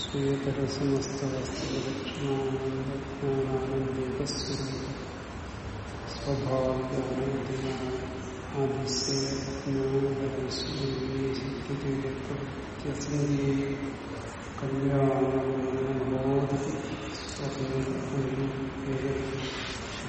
श्वेतरसमस्तवस्तुलक्षणानन्दज्ञानानन्देकस्वरूप स्वभाव्यानज्ञानाभिसेज्ञानसूर्यसङ्गे कल्याणबोधति स्वप्नोदयम्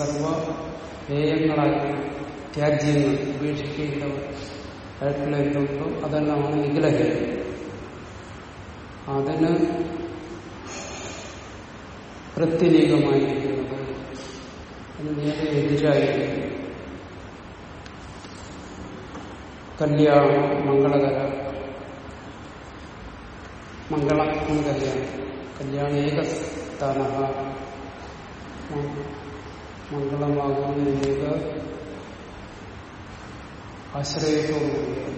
സർവ ഹേയങ്ങളാക്കി ത്യാജ്യങ്ങൾ ഉപേക്ഷിക്കേണ്ടവർ ആയിട്ടുള്ള എന്തുണ്ടോ അതെല്ലാമാണ് നിഖിലഹേയം അതിന് പ്രത്യനീകമായിരിക്കുന്നത് അത് നേരെ എതിരായിരിക്കും. കല്യാണം മംഗളകര മംഗളം കല്യാണം കല്യാണം ഏകസ്ഥാന മംഗളമാകുന്ന ഏക ആശ്രയത്തോടുകൂടിയാണ്.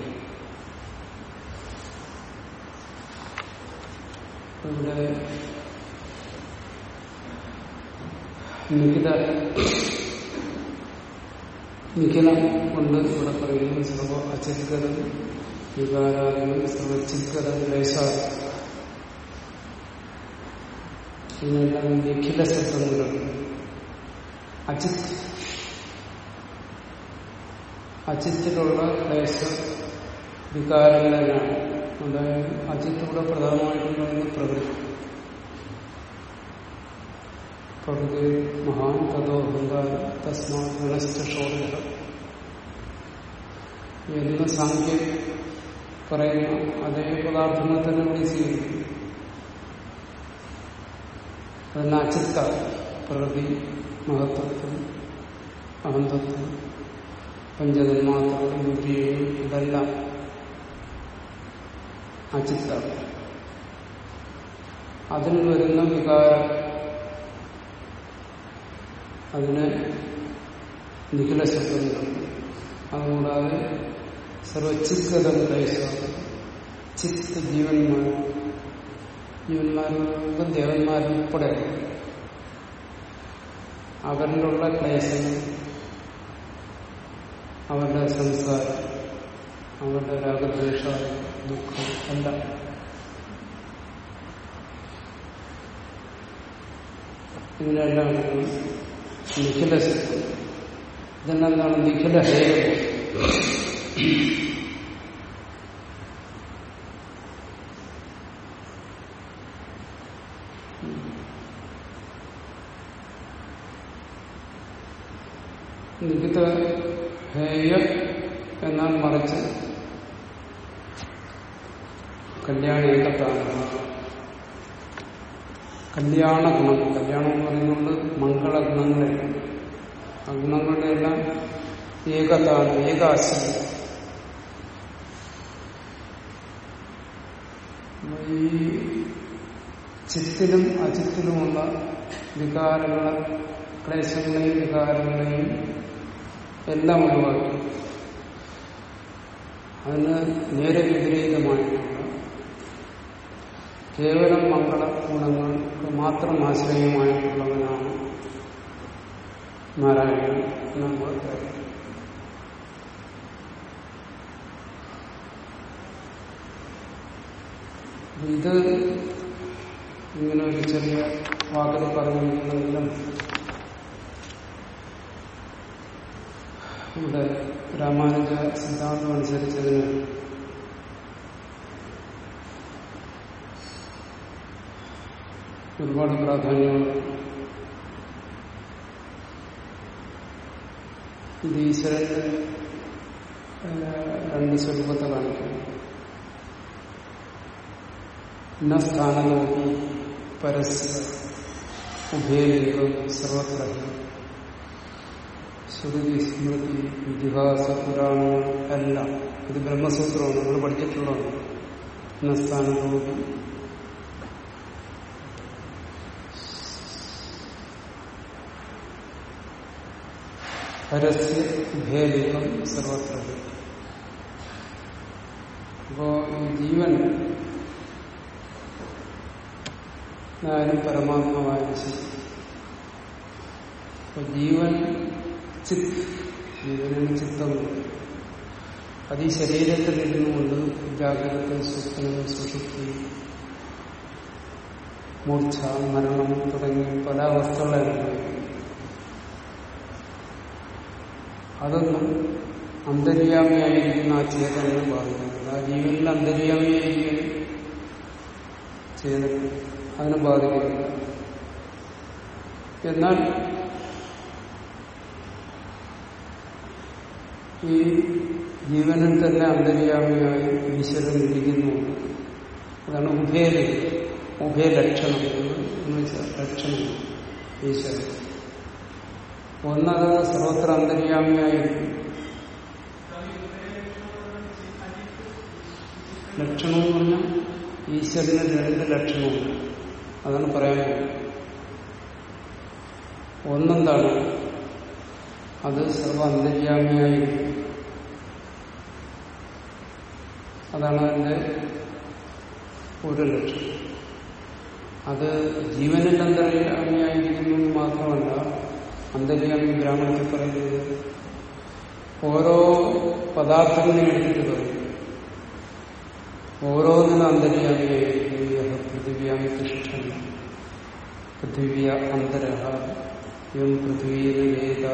ഇവിടെ നിഖിത നിഖിലം കൊണ്ട് ഇവിടെ പറയുന്നത് സർവ അചിത്കരം വികാരാദികൾ സർവചിത്കര ലേശ ഇതിനെല്ലാം നിഖില ശബ്ദങ്ങളുണ്ട്. അചിത് അചിത്തിലുള്ള ക്ലേശ വികാരങ്ങളാണ് അതായത് അചിത്തൂടെ പ്രധാനമായിട്ടും പറയുന്നത് പ്രകൃതി. പ്രകൃതി മഹാൻ കഥോ അഹങ്കാരം തസ്മാ ഗണസ്ഥോദയ എന്ന സാഖ്യം പറയുന്ന അതേ പദാർത്ഥങ്ങൾ തന്നെ ഇവിടെ സ്വീകരിക്കും അതിന് അചിത്ത പ്രകൃതി മഹത്വത്വം അഹന്തത്വം പഞ്ചതന്മാത്രകൾ ഇന്ദ്രിയങ്ങൾ ഇതെല്ലാം അചിത്ത. അതിൽ വരുന്ന വികാരം അതിന് നിഖില ശബ്ദങ്ങളുണ്ട് അതുകൂടാതെ സർവചിത്കഥം ക്ലേശമാണ് ചിത്ത് ജീവന്മാർ ജീവന്മാർക്ക് ദേവന്മാരുൾപ്പെടെ അവരിലുള്ള ക്ലേശങ്ങൾ അവരുടെ സംസാരം അവരുടെ രാഗദ്വേഷ ദുഃഖം എല്ലാം. ഇതിനെല്ലാം നിഖില ഇതെന്താണ് നിഖില ഹേയം നിഖിത ഹേയ എന്നാൽ മറിച്ച് കല്യാണ ഏകത്താണ് കല്യാണ ഗുണം. കല്യാണം എന്ന് പറയുന്നത് മംഗളഗുണങ്ങളെ ആ ഗുണങ്ങളുടെ എല്ലാം ഏകത്താണ് ഏകാശ്രയം ഈ ചിത്തിലും അചിത്തിലുമുള്ള വികാരങ്ങളെ ക്ലേശങ്ങളെയും വികാരങ്ങളെയും എല്ലാം ഒഴിവാക്കി. അതിന് നേരെ വിപരീതമായിട്ടുള്ള കേവലം മംഗള ഗുണങ്ങൾക്ക് മാത്രം ആശ്രയമായിട്ടുള്ളവനാണ് നാരായണൻ നമ്മൾ ഇത് ഇങ്ങനെ ഒരു ചെറിയ വാക്കിൽ പറഞ്ഞിരിക്കുന്നെങ്കിലും ഇവിടെ രാമാനുജ സിദ്ധാന്തം അനുസരിച്ചതിന് ഒരുപാട് പ്രാധാന്യമാണ് ഇത് ഈശ്വരന്റെ രണ്ട് സ്വരൂപത്തെ കാണിക്കുന്നു. ന സ്ഥാനനോക്കി പരസ്യ ഉഭയലിംഗം സർവത്ര ശ്രുതി സ്മൃതി ഇതിഹാസ പുരാണങ്ങൾ എല്ലാം. ഇത് ബ്രഹ്മസൂത്രമാണ്. നമ്മൾ പഠിച്ചിട്ടുള്ളതാണ്. ന സ്ഥാനനോക്കി പരസ്യ ഭേദികം സർവത്ര അപ്പോ ജീവൻ ആരും പരമാത്മാവായാലും ശരി അപ്പൊ ജീവൻ ചിത്ത് ജീവനാണ് ചിത്തം അത് ഈ ശരീരത്തിൽ ഇരുന്നുകൊണ്ട് ജാഗ്രത സ്വപ്നം സുഷുപ്തി മൂർച്ഛ മരണം തുടങ്ങിയ പല അവസ്ഥകളെ അതൊന്നും അന്തര്യാമിയായിരിക്കുന്ന ആ ചേതനെ ബാധിക്കുന്നത് ആ ജീവനിൽ അന്തര്യാമിയായിരിക്കും ചേതന അതിനെ ബാധിക്കുന്നില്ല എന്നാൽ ഈ ജീവനിൽ തന്നെ അന്തര്യാമിയായി ഈശ്വരൻ ഇരിക്കുന്നു. അതാണ് ഉഭയലി ഉഭയലക്ഷണം എന്ന് വെച്ചാൽ ലക്ഷണം ഈശ്വരൻ. ഒന്നത് സർവത്ര അന്തര്യാമിയായിരിക്കും ലക്ഷണം എന്ന് പറഞ്ഞാൽ ഈശ്വരന് രണ്ട് ലക്ഷണമുണ്ട്. അതാണ് പറയാൻ ഒന്നെന്താണ്? അത് സർവ അന്തര്യാമിയായിരിക്കും അതാണ് അതിന്റെ ഒരു ലക്ഷണം. അത് ജീവനിൽ അന്തര്യാമിയായിരിക്കുന്നു എന്ന് മാത്രമല്ല ഈ ബ്രാഹ്മണത്തിൽ പറയുന്നത്. ഓരോ പദാർത്ഥങ്ങളെ എടുത്തിട്ട് പറയും. ഓരോന്നിനും അന്തര്യാമിയായിരിക്കും പൃഥിവ്യാമി തിഷ്ഠൻ പൃഥിവ്യ അന്തരഹ യം പൃഥ്വീനേത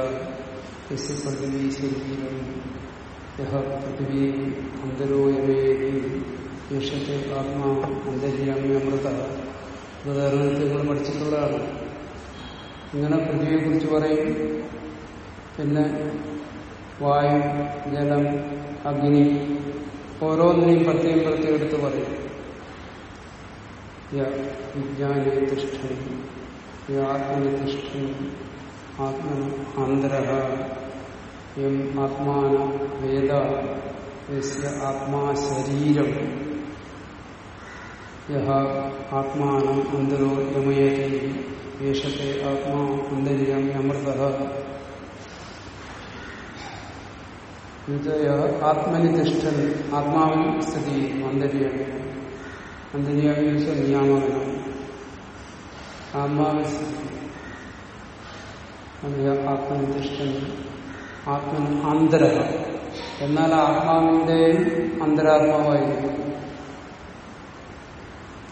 യസ് പൃഥിവീ ശരീരം യഹ പൃഥിവീ അന്തരോ യമേതി യക്ഷത്തെ ആത്മാ അന്തര്യാമി അമൃത. ഉദാഹരണത്തിൽ നിങ്ങൾ പഠിച്ചിട്ടുള്ളതാണ് ഇങ്ങനെ പൃഥ്വിയെ കുറിച്ച് പറയും. പിന്നെ വായു ജലം അഗ്നി ഓരോന്നിനെയും പ്രത്യേകം പ്രത്യേകം എടുത്ത് പറയും. വിജ്ഞാനെ തിഷ്ഠൻ ആത്മനി തിഷ്ഠൻ ആത്മന ആന്തര യം ആത്മാന വേദ യസ്യ ആത്മാ ശരീരം. യഹ ആത്മാനം അന്തരോ യമയതി യേശത്തെ ആത്മാ അന്തര്യാമി അമൃത ആത്മനി തിഷ്ഠൻ ആത്മാവിൽ സ്ഥിതി ചെയ്യുന്നു അന്തര്യാമി അന്തര്യാമി വെച്ചാൽ നിയാമകനാണ്. ആത്മാവിൽ സ്ഥിതി. ആത്മനി തിഷ്ഠൻ ആത്മൻ ആന്തര എന്നാൽ ആത്മാവിന്റെയും അന്തരാത്മാവായിരിക്കും.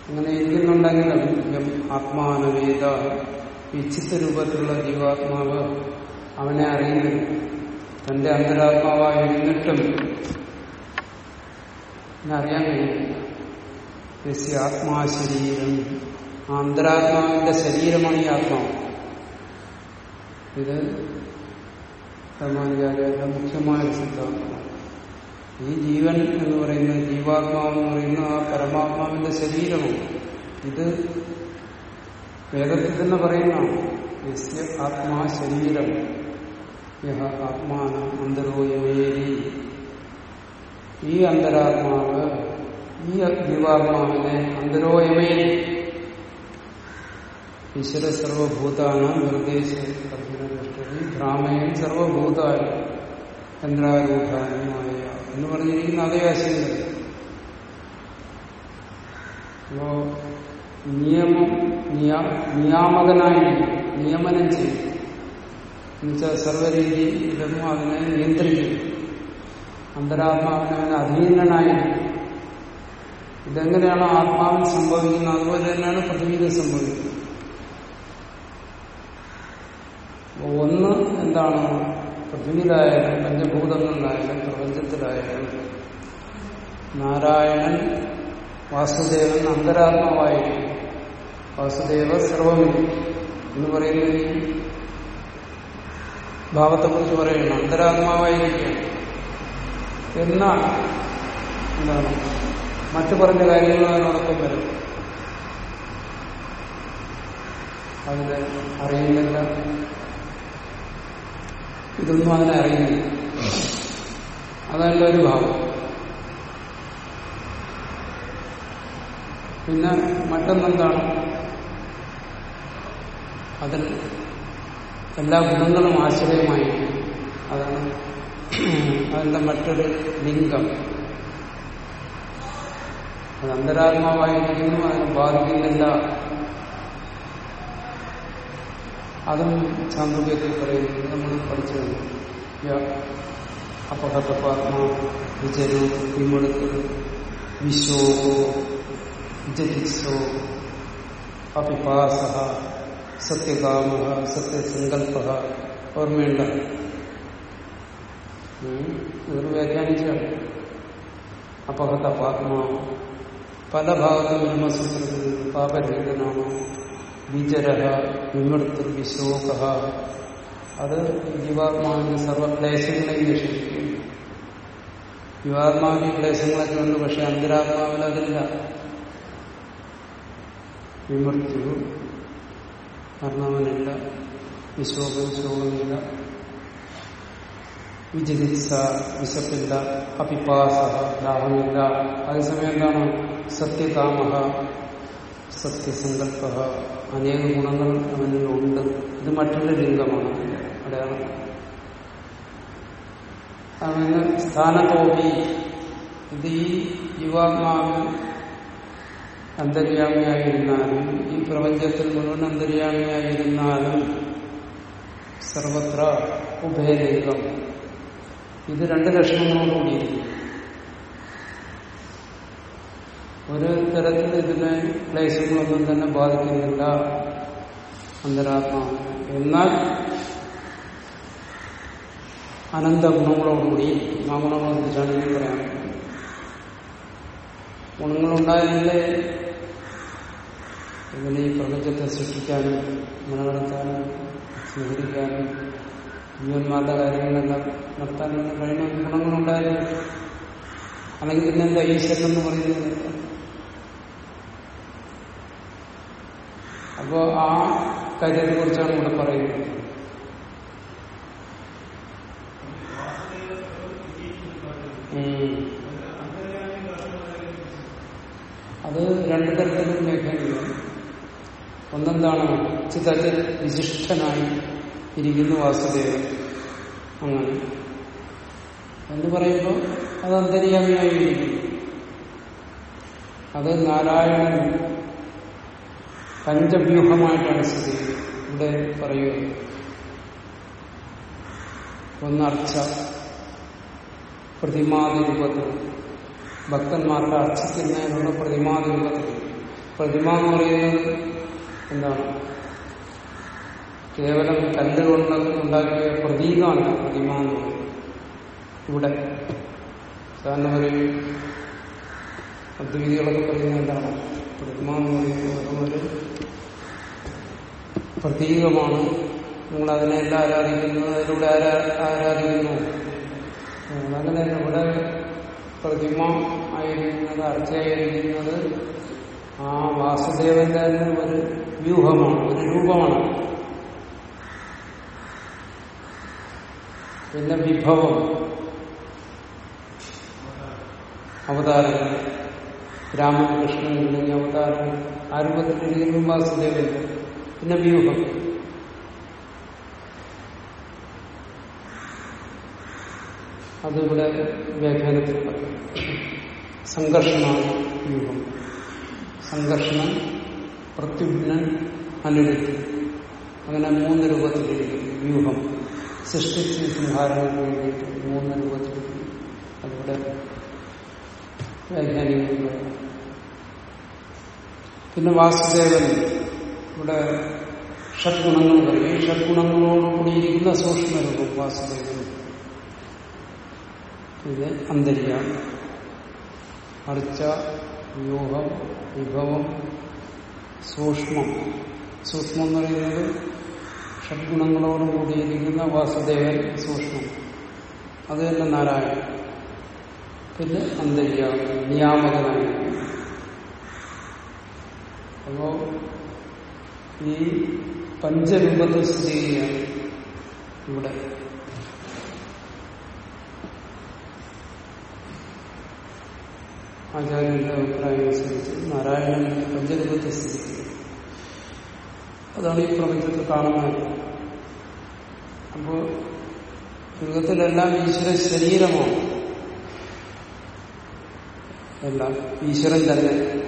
അങ്ങനെ ഇരിക്കുന്നുണ്ടെങ്കിലും ആത്മാനവേദ ഇച്ഛിത്ത രൂപത്തിലുള്ള ജീവാത്മാവ് അവനെ അറിയുന്നു. തന്റെ അന്തരാത്മാവായി ഇരുന്നിട്ടും അറിയാൻ കഴിയില്ല. ആത്മാ ആ അന്തരാത്മാവിന്റെ ശരീരമാണ് ഈ ആത്മാവ്. ഇത് രാമാനുചാര്യരുടെ മുഖ്യമായ സിദ്ധാന്തമാണ്. ഈ ജീവൻ എന്ന് പറയുന്ന ജീവാത്മാവെന്ന് പറയുന്ന ആ പരമാത്മാവിന്റെ ശരീരമാണ് ഇത് വേദത്തിൽ തന്നെ പറയുന്നതാണ്. യസ്യ ആത്മാ ശരീരം. യഹ ആത്മാന അന്തരോയമേരി ഈ അന്തരാത്മാവ് ഈ ജീവാത്മാവിനെ അന്തരോയമേരി ഈശ്വര സർവഭൂതാണ് നിർദ്ദേശ ദൃഷ്ടി ഭ്രാമയൻ സർവഭൂതായ ചന്ദ്രാരൂഢാനുമായ എന്ന് പറഞ്ഞിരിക്കുന്ന അതേ ആശയം അപ്പോ നിയമം നിയാമകനായി നിയമനം ചെയ്യും. എന്നുവെച്ചാൽ സർവരീതിയിലും അതിനെ നിയന്ത്രിക്കും. അന്തരാത്മാവിനെ അധീനനായി ഇതെങ്ങനെയാണോ ആത്മാവിൽ സംഭവിക്കുന്നത്? അതുപോലെ തന്നെയാണ് പൃഥ്വിയിൽ സംഭവിക്കുന്നത്. ഒന്ന് എന്താണ് പൃഥ്വിയിലായാലും പഞ്ചഭൂതങ്ങളിലായാലും പ്രപഞ്ചത്തിലായാലും നാരായണൻ വാസുദേവൻ അന്തരാത്മാവായിരിക്കും. വാസുദേവ സർവമില്ല എന്ന് പറയുന്ന ഈ ഭാവത്തെക്കുറിച്ച് പറയുന്നു. അന്തരാത്മാവായിരിക്കുകയാണ് എന്നാൽ എന്താണ്? മറ്റു പറഞ്ഞ കാര്യങ്ങൾ അതിനോടൊപ്പം വരും അതിനെ അറിയുന്നില്ല. ഇതൊന്നും അങ്ങനെ അറിയുന്നില്ല അതല്ല ഒരു ഭാവം. പിന്നെ മറ്റൊന്നെന്താണ്? അതിൽ എല്ലാ ഗുണങ്ങളും ആശ്രയമായി. അതാണ് അതിന്റെ മറ്റൊരു ലിംഗം. അത് അന്തരാത്മാവായിരിക്കുന്നു അതിനെ ബാധിക്കുന്നില്ല. അതും ചാന്ദ്രകത്തിൽ പറയുന്നത് നമ്മൾ പഠിച്ചു അപഹതപാത്മാ വിചരോ വിമുടുക്കൽ വിശോകോ ജതിസോ അപിപാസ സത്യകാമ സത്യസങ്കല്പ ഓർമ്മയുണ്ട? ഇതൊരു വ്യാഖ്യാനിച്ചാണ് അപഹത പാത്മാ പല ഭാഗത്തും ബ്രഹ്മസൂത്രത്തിൽ പാപരഹിതനാണ്? വിചര വിമൃത്ത് വിശോക അത് ജീവാത്മാവിന്റെ സർവക്ലേശങ്ങളെയും നശിപ്പിക്കും ജീവാത്മാവിന്റെ ക്ലേശങ്ങളൊക്കെ ഉണ്ട് പക്ഷെ അന്തരാത്മാവിൽ അതില്ല. വിമൃത്യു മരണവനില്ല വിശോകം ശോകമില്ല. വിജിതിത്സ വിശപ്പില്ല അപിപാസ ദാഹമില്ല. അതേസമയം എന്താണ്? സത്യകാമ സത്യസങ്കല്പ അനേക ഗുണങ്ങൾ അവനിലുണ്ട് ഇത് മറ്റൊരു ലിംഗമാണ് അടയാളം അവന് സ്ഥാനത്തോപി ഇത് ഈ യുവാത്മാവ് അന്തര്യാമിയായിരുന്നാലും ഈ പ്രപഞ്ചത്തിൽ മുഴുവൻ അന്തര്യാമിയായിരുന്നാലും സർവത്ര ഉഭയലിംഗം ഇത് രണ്ട് ലക്ഷണങ്ങളോടുകൂടിയിരിക്കും ഒരു തരത്തിൽ ഇതിനെ ക്ലേശങ്ങളൊന്നും തന്നെ ബാധിക്കുന്നില്ല. അന്തരാത്മാവ്. എന്നാൽ അനന്ത ഗുണങ്ങളോടുകൂടി ആ ഗുണങ്ങളെ കുറിച്ചാണ് ഇനി പറയാൻ ഗുണങ്ങളുണ്ടായാലേ ഇതിനെ ഈ പ്രപഞ്ചത്തെ സൃഷ്ടിക്കാനും നിലനിർത്താനും സ്നേഹിക്കാനും ജീവന്മാരുടെ കാര്യങ്ങളെല്ലാം നടത്താനൊന്നും കഴിയുന്ന ഗുണങ്ങളുണ്ടായാലും അല്ലെങ്കിൽ പിന്നെന്താ ഈശ്വരൻ എന്ന് പറയുന്നത്? അപ്പോ ആ കാര്യത്തെ കുറിച്ചാണ് ഇവിടെ പറയുന്നത്. അത് രണ്ടു തരത്തിലും മേഖലയുണ്ട് ഒന്നെന്താണ്? ചിത്തത്തിൽ വിശിഷ്ടനായി ഇരിക്കുന്നു വാസുദേവൻ. അങ്ങനെ. എന്ന് പറയുമ്പോൾ അത് അന്തര്യാമിയായി ഇരിക്കും അത് നാരായണൻ പഞ്ചവ്യൂഹമായിട്ടാണ് സ്ഥിതി. ഇവിടെ പറയുക ഒന്ന് അർച്ച പ്രതിമാതി രൂപത്തിൽ ഭക്തന്മാർക്ക് അർച്ചിക്കുന്നതിനുള്ള പ്രതിമാതി രൂപത്തിൽ പ്രതിമ എന്ന് പറയുന്നത് എന്താണ്? കേവലം കല്ലുകൊണ്ട് ഉണ്ടാക്കിയ പ്രതീകമാണ് പ്രതിമ എന്ന് പറയുന്നത്. ഇവിടെ സാധാരണ പറയും അദ്വൈതികളൊക്കെ പറയുന്നത് എന്താണ്? പ്രതിമ എന്ന് പറയുന്നത് ഒരു പ്രതീകമാണ് നിങ്ങൾ അതിനെ എല്ലാം ആരാധിക്കുന്നു അതിലൂടെ ആരാ ആരാധിക്കുന്നു. അങ്ങനെ ഇവിടെ പ്രതിമ ആയിരിക്കുന്നത് അർച്ചയായിരിക്കുന്നത് ആ വാസുദേവന്റെ തന്നെ ഒരു വ്യൂഹമാണ് ഒരു രൂപമാണ്. പിന്നെ വിഭവം. അവതാരങ്ങൾ. രാമൻ കൃഷ്ണൻ തുടങ്ങിയ അവതാരങ്ങൾ. വാസുദേവൻ പിന്നെ വ്യൂഹം. അതിവിടെ വ്യാഖ്യാനത്തിൽ സംഘർഷമാണ് വ്യൂഹം. സംഘർഷണം പ്രത്യുഘ്നൻ അനുരുദ്ധി അങ്ങനെ മൂന്ന് രൂപത്തിലിരിക്കും വ്യൂഹം. സൃഷ്ടിച്ച് സംഹാരങ്ങൾക്ക് വേണ്ടിയിട്ട് മൂന്ന് രൂപത്തിലിരിക്കും. അതിവിടെ വ്യാഖ്യാനിക്കുന്നത് പിന്നെ വാസുദേവൻ ഇവിടെ ഷഡ്ഗുണങ്ങൾ പറയും. ഈ ഷഡ്ഗുണങ്ങളോട് കൂടിയിരിക്കുന്ന സൂക്ഷ്മരൂപം വാസുദേവൻ ഇത് അന്തര്യാണ് അർച്ച വ്യൂഹം വിഭവം സൂക്ഷ്മം. സൂക്ഷ്മം എന്ന് പറയുന്നത് ഷഡ്ഗുണങ്ങളോടും കൂടിയിരിക്കുന്ന വാസുദേവൻ സൂക്ഷ്മം. അത് തന്നെ നാരായണൻ. പിന്നെ അന്തരിയാണ് നിയാമകനായി. അപ്പോ ഈ പഞ്ചരൂപത്തിൽ സ്ഥിതി ചെയ്യുകയാണ് ഇവിടെ. ആചാര്യന്റെ അഭിപ്രായം അനുസരിച്ച് നാരായണൻ പഞ്ചരൂപത്തിൽ സ്ഥിതി ചെയ്യുന്നു. അതാണ് ഈ പ്രപഞ്ചത്തിൽ കാണുന്നത്. അപ്പോ യുഗത്തിലെല്ലാം ഈശ്വര ശരീരമാണ്. എല്ലാം ഈശ്വരൻ തന്നെ.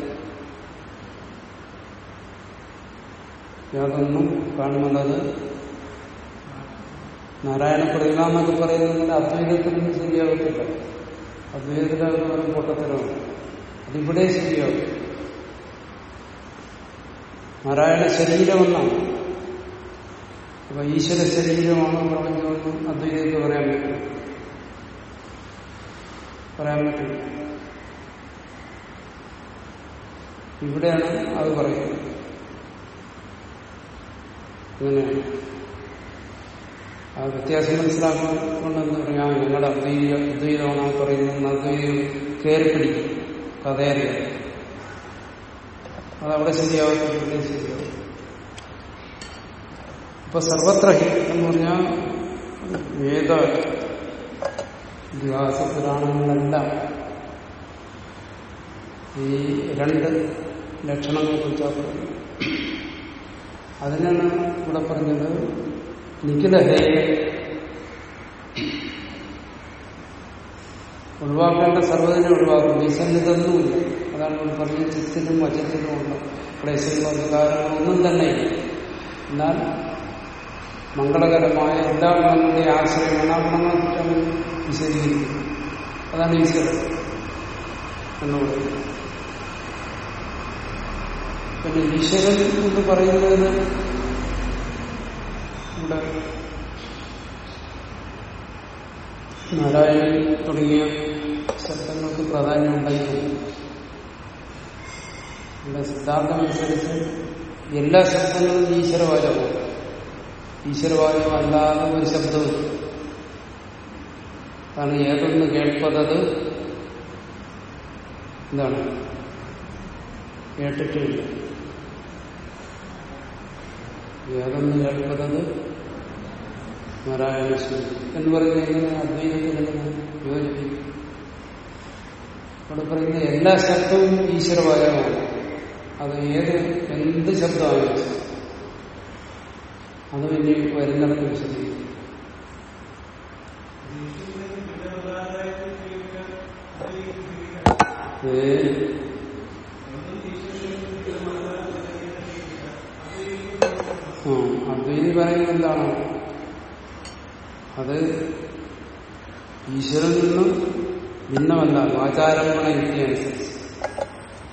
യാതൊന്നും കാണുന്നത് നാരായണ പ്രതിമ പറയുന്നതിന്റെ അദ്വൈതത്തിനൊന്നും ശരിയാകത്തില്ല അദ്വൈതത്തിലാകുന്ന കൂട്ടത്തിലാണ് അതിവിടെ ശരിയാകും നാരായണ ശരീരമെന്നാണ്. അപ്പൊ ഈശ്വര ശരീരമാണ് പ്രപഞ്ചമെന്നും അദ്വൈതത്തിൽ പറയാൻ പറ്റും. പറയാൻ പറ്റില്ല ഇവിടെയാണ് അത് പറയുന്നത്. അങ്ങനെയാണ് ആ വ്യത്യാസം മനസ്സിലാക്കാൻ കൊണ്ടെന്ന് പറയാം ഞങ്ങളുടെ അദ്വൈത അദ്വൈതമാണ് പറയുന്നത്. അദ്വൈതം കയറിപ്പിടിക്കും. കഥയറിയാം. അതവിടെ ശരിയാവും. ഇവിടെ ശരിയാവും. ഇപ്പൊ സർവത്ര എന്ന് പറഞ്ഞാൽ വേദ ഇതിഹാസ ഈ രണ്ട് ലക്ഷണങ്ങളെ കുറിച്ചാണ് അതിനാണ് ഇവിടെ പറഞ്ഞത് നിഖിലഹേ ഒഴിവാക്കേണ്ട സർവതിനെ ഒഴിവാക്കും. വിസന്നിതൊന്നുമില്ല അതാണ് ഇവിടെ പറഞ്ഞ ചിത്തിനും അചിത്തിനും ഉള്ള ക്ലേശങ്ങളോ വികാരങ്ങളോ ഒന്നും തന്നെ എന്നാൽ മംഗളകരമായ എല്ലാ ഗുണങ്ങളുടെ ആശ്രയമാണ് ആ കുറിച്ചാണ് വിശദീകരിക്കുന്നത് അതാണ് ഈശ്വരൻ എന്ന് പറയുന്നത്. പിന്നെ ഈശ്വരൻ എന്ന് പറയുന്നതിന് ഇവിടെ നാരായണൻ തുടങ്ങിയ ശബ്ദങ്ങൾക്ക് പ്രാധാന്യം ഉണ്ടായിരുന്നു ഇവിടെ സിദ്ധാന്തമനുസരിച്ച് എല്ലാ ശബ്ദങ്ങളും ഈശ്വരവാചകമാണ്. ഈശ്വരവാചകം അല്ലാതെ ഒരു ശബ്ദവും കാരണം ഏതൊന്ന് കേൾപ്പതത് എന്താണ് കേട്ടിട്ടില്ല. ഏതൊന്ന് കേൾക്കുന്നത് നാരായണ ശിവൻ എന്ന് പറയുന്നത് എങ്ങനെ അദ്വൈതത്തിൽ എങ്ങനെ യോജിപ്പിക്കും അവിടെ പറയുന്ന എല്ലാ ശബ്ദവും ഈശ്വരവാചകമാണ് അത് ഏത് എന്ത് ശബ്ദമാണ് അത് ഇനി വരുന്നിടത്ത് വിശദീകരിക്കും ഏ ആ അദ്വൈതി പറയുന്നത് എന്താണ് അത് ഈശ്വരൻ നിന്നും ഭിന്നമല്ല ആചാരംഗണ യുക്തിയനുസരിച്ച്.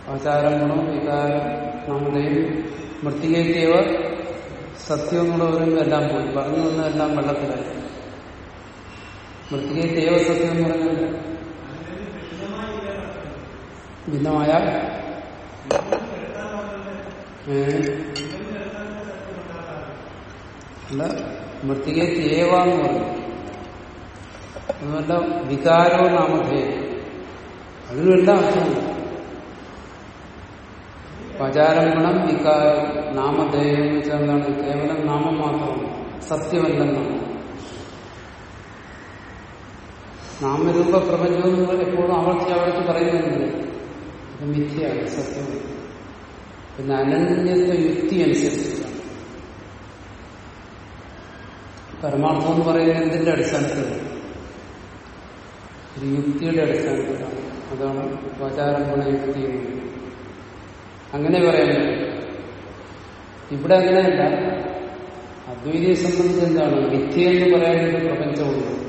ആചാരംഗണോ വികാരം നമ്മുടെയും മൃത്തികേത്യവ സത്യം എന്നുള്ള പറയുമ്പോൾ എല്ലാം പോയി. പറഞ്ഞു എല്ലാം വെള്ളത്തിലായി. മൃത്തികെ സത്യം എന്ന് പറയുന്നത് ഭിന്നമായ? അല്ല മൃത്തികേത്യവ എന്ന് പറഞ്ഞു. അതുമല്ല വികാരോ നാമധേയം അതിനുമെല്ലാം അർത്ഥമുണ്ട്. പചാരംഗണം വികാരം നാമധേയം എന്ന് വെച്ചാൽ എന്താണ്? കേവലം നാമം മാത്രം സത്യമല്ലെന്നാണ് നാമരൂപ പ്രപഞ്ചം എന്ന് എപ്പോഴും ആവർത്തിച്ച് ആവർത്തിച്ച് പറയുന്നുണ്ട്. അത് മിഥ്യയാണ് സത്യം. പിന്നെ അനന്യത്തെ യുക്തി അനുസരിച്ചിട്ടാണ്. പരമാർത്ഥം എന്ന് പറയുന്നത് എന്തിന്റെ അടിസ്ഥാനത്തിലാണ്? ഒരു യുക്തിയുടെ അടിസ്ഥാനത്തിലാണ്. അതാണ് വാചാരംഗണ യുക്തി അങ്ങനെ പറയാൻ ഇവിടെ അങ്ങനെയല്ല. അദ്വൈതിയെ സംബന്ധിച്ച് എന്താണ്? വിദ്യ എന്ന് പറയാനൊരു പ്രപഞ്ചമുണ്ട്.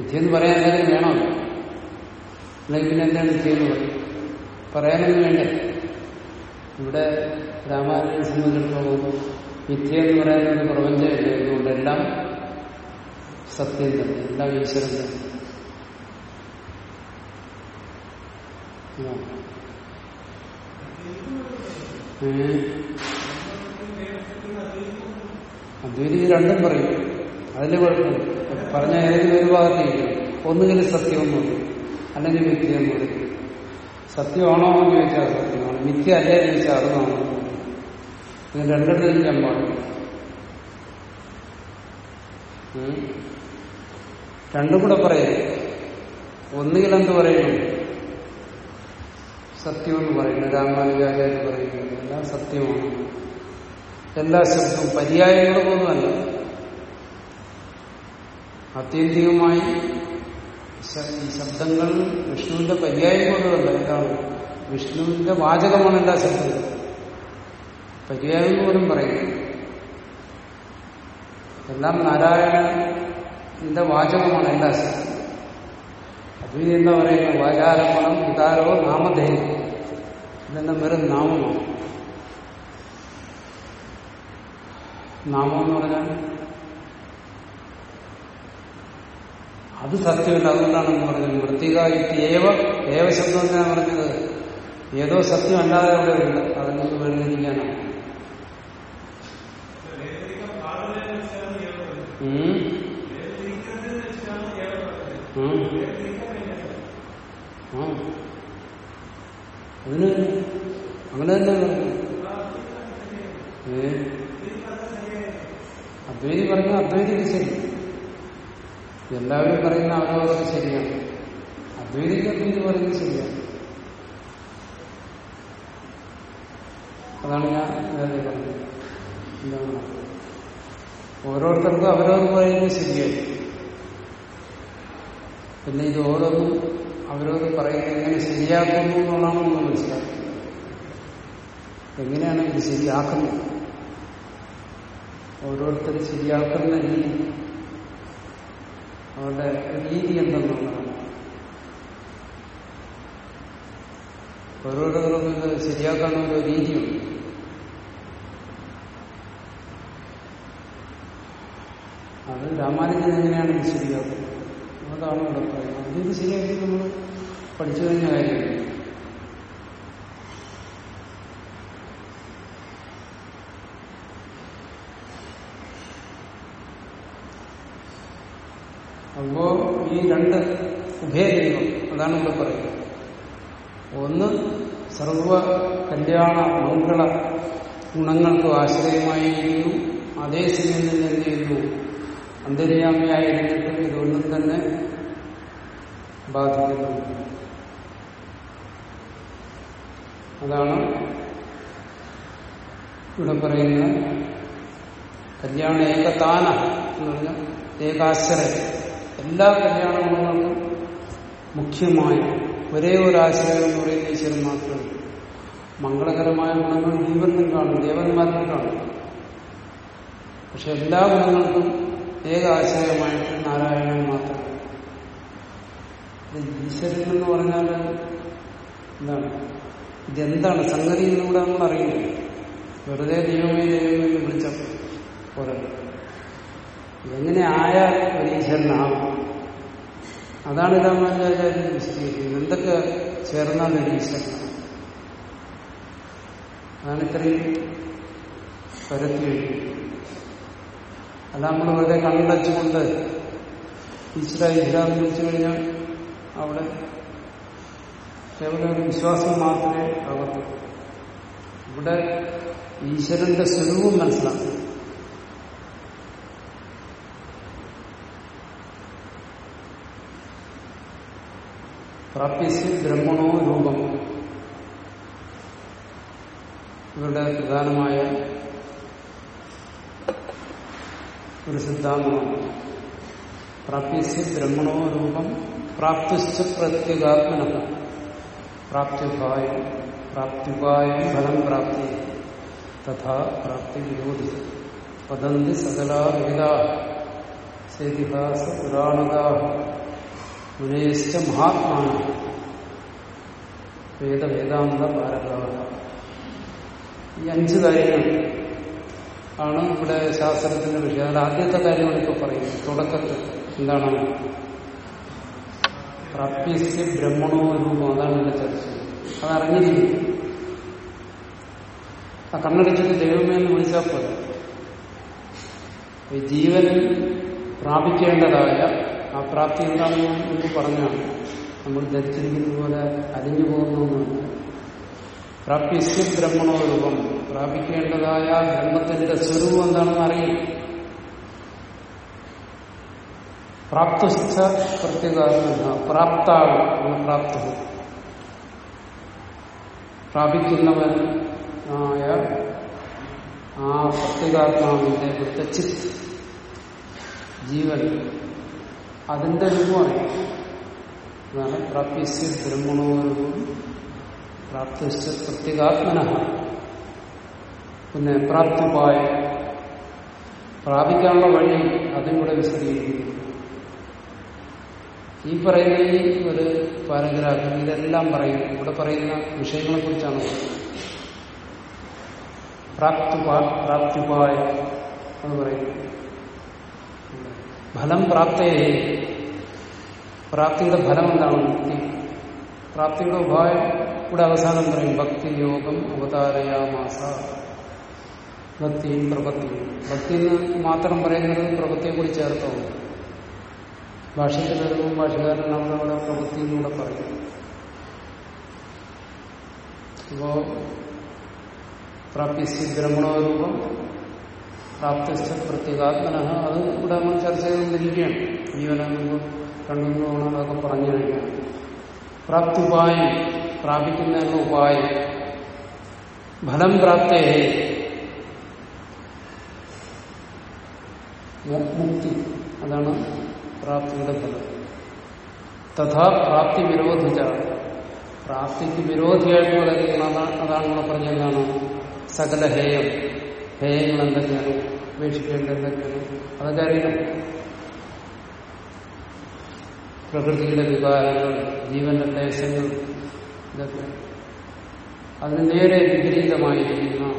വിദ്യ എന്ന് പറയാൻ എന്തെങ്കിലും വേണോ? അല്ലെങ്കിൽ പിന്നെ എന്താണ് വിദ്യ എന്ന് പറയും പറയാനൊന്നും വേണ്ടേ? ഇവിടെ രാമായണനെ സംബന്ധിച്ചിടത്തോളം വിദ്യ എന്ന് പറയാനൊരു പ്രപഞ്ചമില്ല. അതുകൊണ്ട് എല്ലാം സത്യം തന്നെ എല്ലാം ഈശ്വരൻ തന്നെ. അദ്വൈതി രണ്ടും പറയും. അതിന് കുഴപ്പമില്ല. പറഞ്ഞ ഏതെങ്കിലും ഒരു ഭാഗത്തേക്ക് ഒന്നുകിൽ സത്യം പറയും. അല്ലെങ്കിൽ മിഥ്യ എന്ന് പറയും. സത്യമാണോ എന്ന് ചോദിച്ചാൽ സത്യമാണ്. മിഥ്യ അല്ലേ എന്ന് ചോദിച്ചാൽ അതാണോ ഇത് രണ്ടിടത്തും ഞാൻ പാടില്ല. രണ്ടും കൂടെ പറയുന്നു ഒന്നുകിൽ എന്ത് പറയുന്നു? സത്യമെന്ന് പറയുന്നു. രാമാനുജാചാര്യ പറയുന്നു. എല്ലാം സത്യമാണ്. എല്ലാ ശബ്ദവും പര്യായങ്ങളൊന്നുമല്ല ആത്യന്തികമായി ഈ ശബ്ദങ്ങൾ വിഷ്ണുവിന്റെ പര്യായം പര്യായങ്ങളൊന്നുമല്ല എന്താണ്? വിഷ്ണുവിന്റെ വാചകമാണ് എല്ലാ ശബ്ദങ്ങളും പര്യായം പോലും പറയുന്നു. എല്ലാം നാരായണന്റെ വാചകമാണ് എല്ലാ ശക്തി അദ്വൈതി എന്താ പറയുന്നത് വാചാരമണം വികാരോ നാമധേയം ഇതെല്ലാം വെറും നാമമാണ് നാമം എന്ന് പറഞ്ഞാൽ അത് സത്യമില്ല. അതുകൊണ്ടാണ് പറഞ്ഞത് മൃത്തിക ഏവ ഏവ ശബ്ദം ഞാൻ പറഞ്ഞത്? ഏതോ സത്യം അല്ലാതെ അവിടെ ഉണ്ട്. അതിൽ നിന്ന് വേർതിരിക്കാനാണ് ആ അതിന് അങ്ങനെ തന്നെ അദ്വൈതി പറഞ്ഞ അദ്വൈതിക്ക് ശരി എല്ലാവരും പറയുന്ന അവരവർക്ക് ശരിയാണ് അദ്വൈതിക്ക് അദ്വൈതി പറയുന്നത് ശരിയാണ് അതാണ് ഞാൻ നേരത്തെ പറഞ്ഞത്. ഓരോരുത്തർക്കും അവരവർ പറയുന്നത് ശരിയായി. പിന്നെ ഇത് ഓരോന്നും അവരോട് പറയുന്നത് എങ്ങനെ ശരിയാക്കുന്നു എന്നുള്ളതാണ് നമ്മൾ മനസ്സിലാക്കുന്നത് എങ്ങനെയാണ് ഇത് ശരിയാക്കുന്നത്? ഓരോരുത്തർ ശരിയാക്കുന്ന രീതി അവരുടെ രീതി എന്തെന്നുള്ളതാണ്. ഓരോരുത്തർക്കും ഇത് ശരിയാക്കാൻ ഒരു രീതിയുണ്ട്. അത് രാമാനുജൻ എങ്ങനെയാണ് ഇത് ശരിയാക്കുന്നത്? അതാണ് ഇവിടെ പറയുന്നത്. അത് ഇത് ശരിയാക്കി നമ്മൾ പഠിച്ചു കഴിഞ്ഞ കാര്യമില്ല? അപ്പോ ഈ രണ്ട് ഉഭയദൈവം അതാണ് ഇവിടെ പറയുന്നത്. ഒന്ന് സർവ കല്യാണ മംഗള ഗുണങ്ങൾക്ക് ആശ്രയമായിരിക്കുന്നു. അതേസമയം തന്നെ എന്ത് ചെയ്യുന്നു അന്തര്യാമിയായിരുന്നിട്ടും ഇതൊന്നും തന്നെ ബാധിക്കുന്നു. അതാണ് ഇവിടെ പറയുന്ന കല്യാണ ഏകതാന എന്ന് പറഞ്ഞാൽ ഏകാശ്രയം. എല്ലാ കല്യാണങ്ങളും മുഖ്യമായി ഒരേ ഒരു ആശ്രയം എന്ന് പറയുന്ന ഈശ്വരൻ മാത്രമേ മംഗളകരമായ ഗുണങ്ങൾ ജീവനും കാണും ദേവന്മാരിലും കാണും. പക്ഷെ എല്ലാ ഗുണങ്ങൾക്കും ഏക ആശ്രയമായിട്ട് നാരായണൻ മാത്രം ഇത് ഈശ്വരൻ എന്ന് പറഞ്ഞാൽ എന്താണ്? ഇതെന്താണ്? സംഗതി എന്നിവിടെ നമ്മൾ അറിയില്ല. വെറുതെ ദൈവമേ ദൈവമേ എന്ന് വിളിച്ച പോലെ എങ്ങനെ ആയാൽ ഒരു ഈശ്വരനാകും? അതാണ് രാമാനുജാചാര്യൻ വിശദീകരിക്കുന്നത്. എന്തൊക്കെ ചേർന്നാണ് ഒരു ഈശ്വരനാണ് അതാണ് ഇത്രയും പരത്തി എഴുതി അല്ല നമ്മൾ വെറുതെ കണ്ണടച്ചുകൊണ്ട് ഈശ്വര ഈശ്വര വിളിച്ചു കഴിഞ്ഞാൽ അവിടെ കേവലം വിശ്വാസം മാത്രമേ അവർക്ക് ഇവിടെ ഈശ്വരന്റെ സ്വരൂപം മനസ്സിലാക്കും പ്രാപ്യസ്യ ബ്രഹ്മണോ രൂപം. ഇവരുടെ പ്രധാനമായ ഒരു സിദ്ധാന്തമാണ്. പ്രാപ്യസ്യ ബ്രഹ്മണോ രൂപം പ്രാപ്തിശ്ച പ്രത്യേകാത്മന പ്രാപ്തിഭായം പ്രാപ്തിഭായം ഫലം പ്രാപ്തി തഥാ പ്രാപ്തി വിരോധി വദന്തി സകലാ വേദാ സേതിഹാസ പുരാണകാ മുനയശ്ച മഹാത്മാന. വേദവേദാന്ത ഭാരത. ഈ അഞ്ച് കാര്യങ്ങൾ ആണ് ഇവിടെ ശാസ്ത്രത്തിന്റെ വിഷയം. അതിൽ ആദ്യത്തെ കാര്യമാണ് ഇപ്പോൾ പറയുന്നത്. തുടക്കത്തിൽ എന്താണ്? പ്രാപ്യസ്യ ബ്രഹ്മണോ രൂപം അതാണ് എന്റെ ചർച്ച. അതറിഞ്ഞിരിക്കും ആ കണ്ണടിച്ചിട്ട് ദൈവമേ എന്ന് വിളിച്ചാൽ പോലെ ജീവൻ പ്രാപിക്കേണ്ടതായ ആ പ്രാപ്തി എന്താണെന്ന് മുമ്പ് പറഞ്ഞാണ് നമ്മൾ ധരിച്ചിരിക്കുന്നത് പോലെ അലിഞ്ഞു പോകുന്നൊന്നുമില്ല പ്രാപ്യസ്യ ബ്രഹ്മണോ രൂപം പ്രാപിക്കേണ്ടതായ ബ്രഹ്മത്തിന്റെ സ്വരൂപം എന്താണെന്ന് അറിയും പ്രാപ്തസ്ഥ പ്രത്യേകാത്മ പ്രാപ്താവ് ആണ് പ്രാപ്ത. പ്രാപിക്കുന്നവൻ ആയ ആ പ്രത്യേകാത്മാവിന്റെ വൃത്തച്ചിത് ജീവൻ അതിന്റെ രൂപമാണ് അതാണ് പ്രാപ്യസ്യ ബ്രഹ്മണോരൂപം രൂപം. പ്രാപ്തിശ്ച പ്രത്യേകാത്മന പിന്നെ പ്രാപ്തിപായം. പ്രാപിക്കാനുള്ള വഴി അതും കൂടെ വിശദീകരിക്കുന്നു. ഈ പറയുന്ന ഈ ഒരു പാരഗ്രാഫിൽ ഇതെല്ലാം പറയും ഇവിടെ പറയുന്ന വിഷയങ്ങളെ കുറിച്ചാണ് പ്രാപ്തിപാ പ്രാപ്തിപായം എന്ന് പറയുന്നു. ഫലം പ്രാപ്തയെ. പ്രാപ്തിയുടെ ഫലം എന്താണ്? മുക്തി പ്രാപ്തിയുടെ ഉപായം ഇവിടെ അവസാനം പറയും ഭക്തി യോഗം അവതാരയാമാസ. ഭക്തിയും പ്രപത്തിയും. ഭക്തി എന്ന് മാത്രം പറയുന്നത് പ്രപത്തിയെ കൂടി ചേർത്തവും ഭാഷയിൽ വരുമ്പോൾ ഭാഷകാരൻ നമ്മളവിടെ പ്രവൃത്തിയിലൂടെ പറയും അപ്പോ പ്രാപ്യസ്യ ബ്രഹ്മണോരൂപം പ്രാപ്തിസ്ഥ പ്രത്യേകാത്മന അത് ഇവിടെ നമ്മൾ ചർച്ച ചെയ്തുകൊണ്ടിരിക്കുകയാണ് ജീവനുമ്പോൾ രണ്ടു തവണ അതൊക്കെ പറഞ്ഞു കഴിഞ്ഞാൽ പ്രാപ്തി ഉപായം പ്രാപിക്കുന്നതിനുള്ള ഉപായം ഫലം പ്രാപ്തേ മുക്തി അതാണ് പ്രാപ്തിയുടെ ഫലം തഥാ പ്രാപ്തി വിരോധിച്ച പ്രാപ്തിക്ക് വിരോധിയായിട്ട് പറയുന്ന അതാണ് അതാണ് നമ്മൾ പറഞ്ഞ എന്താണ്? സകല ഹേയം. ഹേയങ്ങൾ എന്തൊക്കെയാണ്? ഉപേക്ഷിക്കേണ്ടത് എന്തൊക്കെയാണ്? അതൊക്കെ അറിയണം പ്രകൃതിയുടെ വികാരങ്ങൾ ജീവന്റെ ക്ലേശങ്ങൾ ഇതൊക്കെ. അതിന് നേരെ വിപരീതമായിരിക്കുന്ന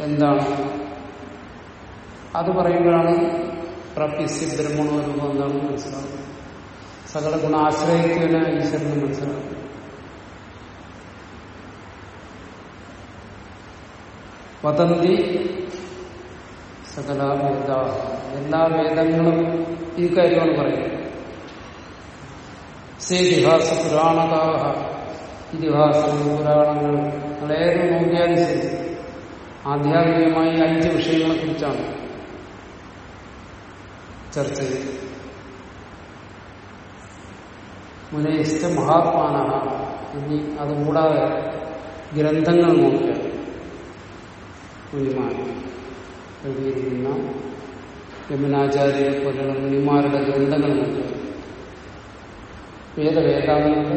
എന്താണ്? അത് പറയുമ്പോഴാണ് പ്രാപ്യസ്യ ബ്രഹ്മണോരൂപം എന്താണെന്ന് മനസ്സിലാവുന്നത് സകല ഗുണാശ്രയത്വന ഈശ്വരന് മനസ്സിലാക്കും വതന്തി സകല വേദ. എല്ലാ വേദങ്ങളും ഈ കാര്യമാണ് പറയുന്നത്. സേതിഹാസ പുരാണകാഹ. ഇതിഹാസം പുരാണങ്ങൾ നമ്മളേത് നോക്കിയാലും ശരി. ആധ്യാത്മികമായി അഞ്ച് വിഷയങ്ങളെ കുറിച്ചാണ്. ചർച്ച ചെയ്തു. മുനയിച്ച മഹാത്മാന ഇനി അതുകൂടാതെ ഗ്രന്ഥങ്ങൾ നോക്കിയാൽ മുനിമാർ എഴുതിയിരിക്കുന്ന യമുനാചാര്യെ പോലെയുള്ള മുനിമാരുടെ ഗ്രന്ഥങ്ങൾ നോക്കിയാൽ വേദവേദാന്ത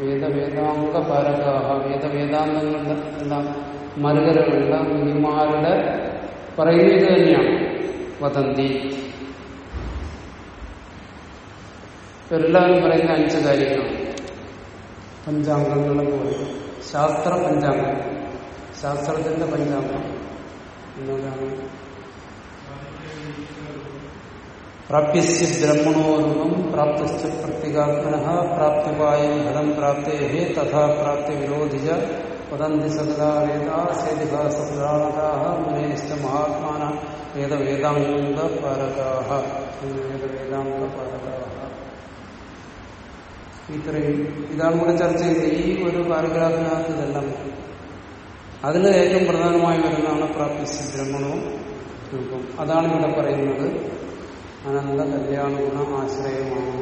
വേദവേദാംഗ പാരകാഹ വേദവേദാന്തങ്ങളുടെ എല്ലാം മറുകരകളുള്ള മുനിമാരുടെ പറയുന്നത് തന്നെയാണ്. വദന്തി എല്ലാവരും പറയുന്ന അഞ്ച് കാര്യങ്ങളാണ്. പഞ്ചാംഗങ്ങളെ പോലെ. ശാസ്ത്ര പഞ്ചാംഗം. ശാസ്ത്രത്തിന്റെ പഞ്ചാംഗം. എന്നതാണ്. പ്രാപ്യസ്യ ബ്രഹ്മണോരൂപം പ്രാപ്തശ്ച പ്രത്യേകാത്മന പ്രാപ്തിപായം ഫലം പ്രാപ്തേ തഥാ പ്രാപ്തി വിരോധിച്ച വദന്തി സകലാ വേദാ സേതിഹാസപുരാണകാഹ മുനേശ്ച മഹാത്മാന വേദവേദാംഗ പാരകാഹ വേദവേദാംഗ പാരകാഹ ഇത്രയും. ഇതാണ് ഇവിടെ ചർച്ച ചെയ്യുന്നത് ഈ ഒരു പാരഗ്രാഫിനകത്ത് ഇതെല്ലാം. അതിൽ ഏറ്റവും പ്രധാനമായി വരുന്നതാണ് പ്രാപ്തിസ് ബ്രഹ്മണവും രൂപം. അതാണ് ഇവിടെ പറയുന്നത്. അനന്ത കല്യാണ ഗുണ ആശ്രയമാണ്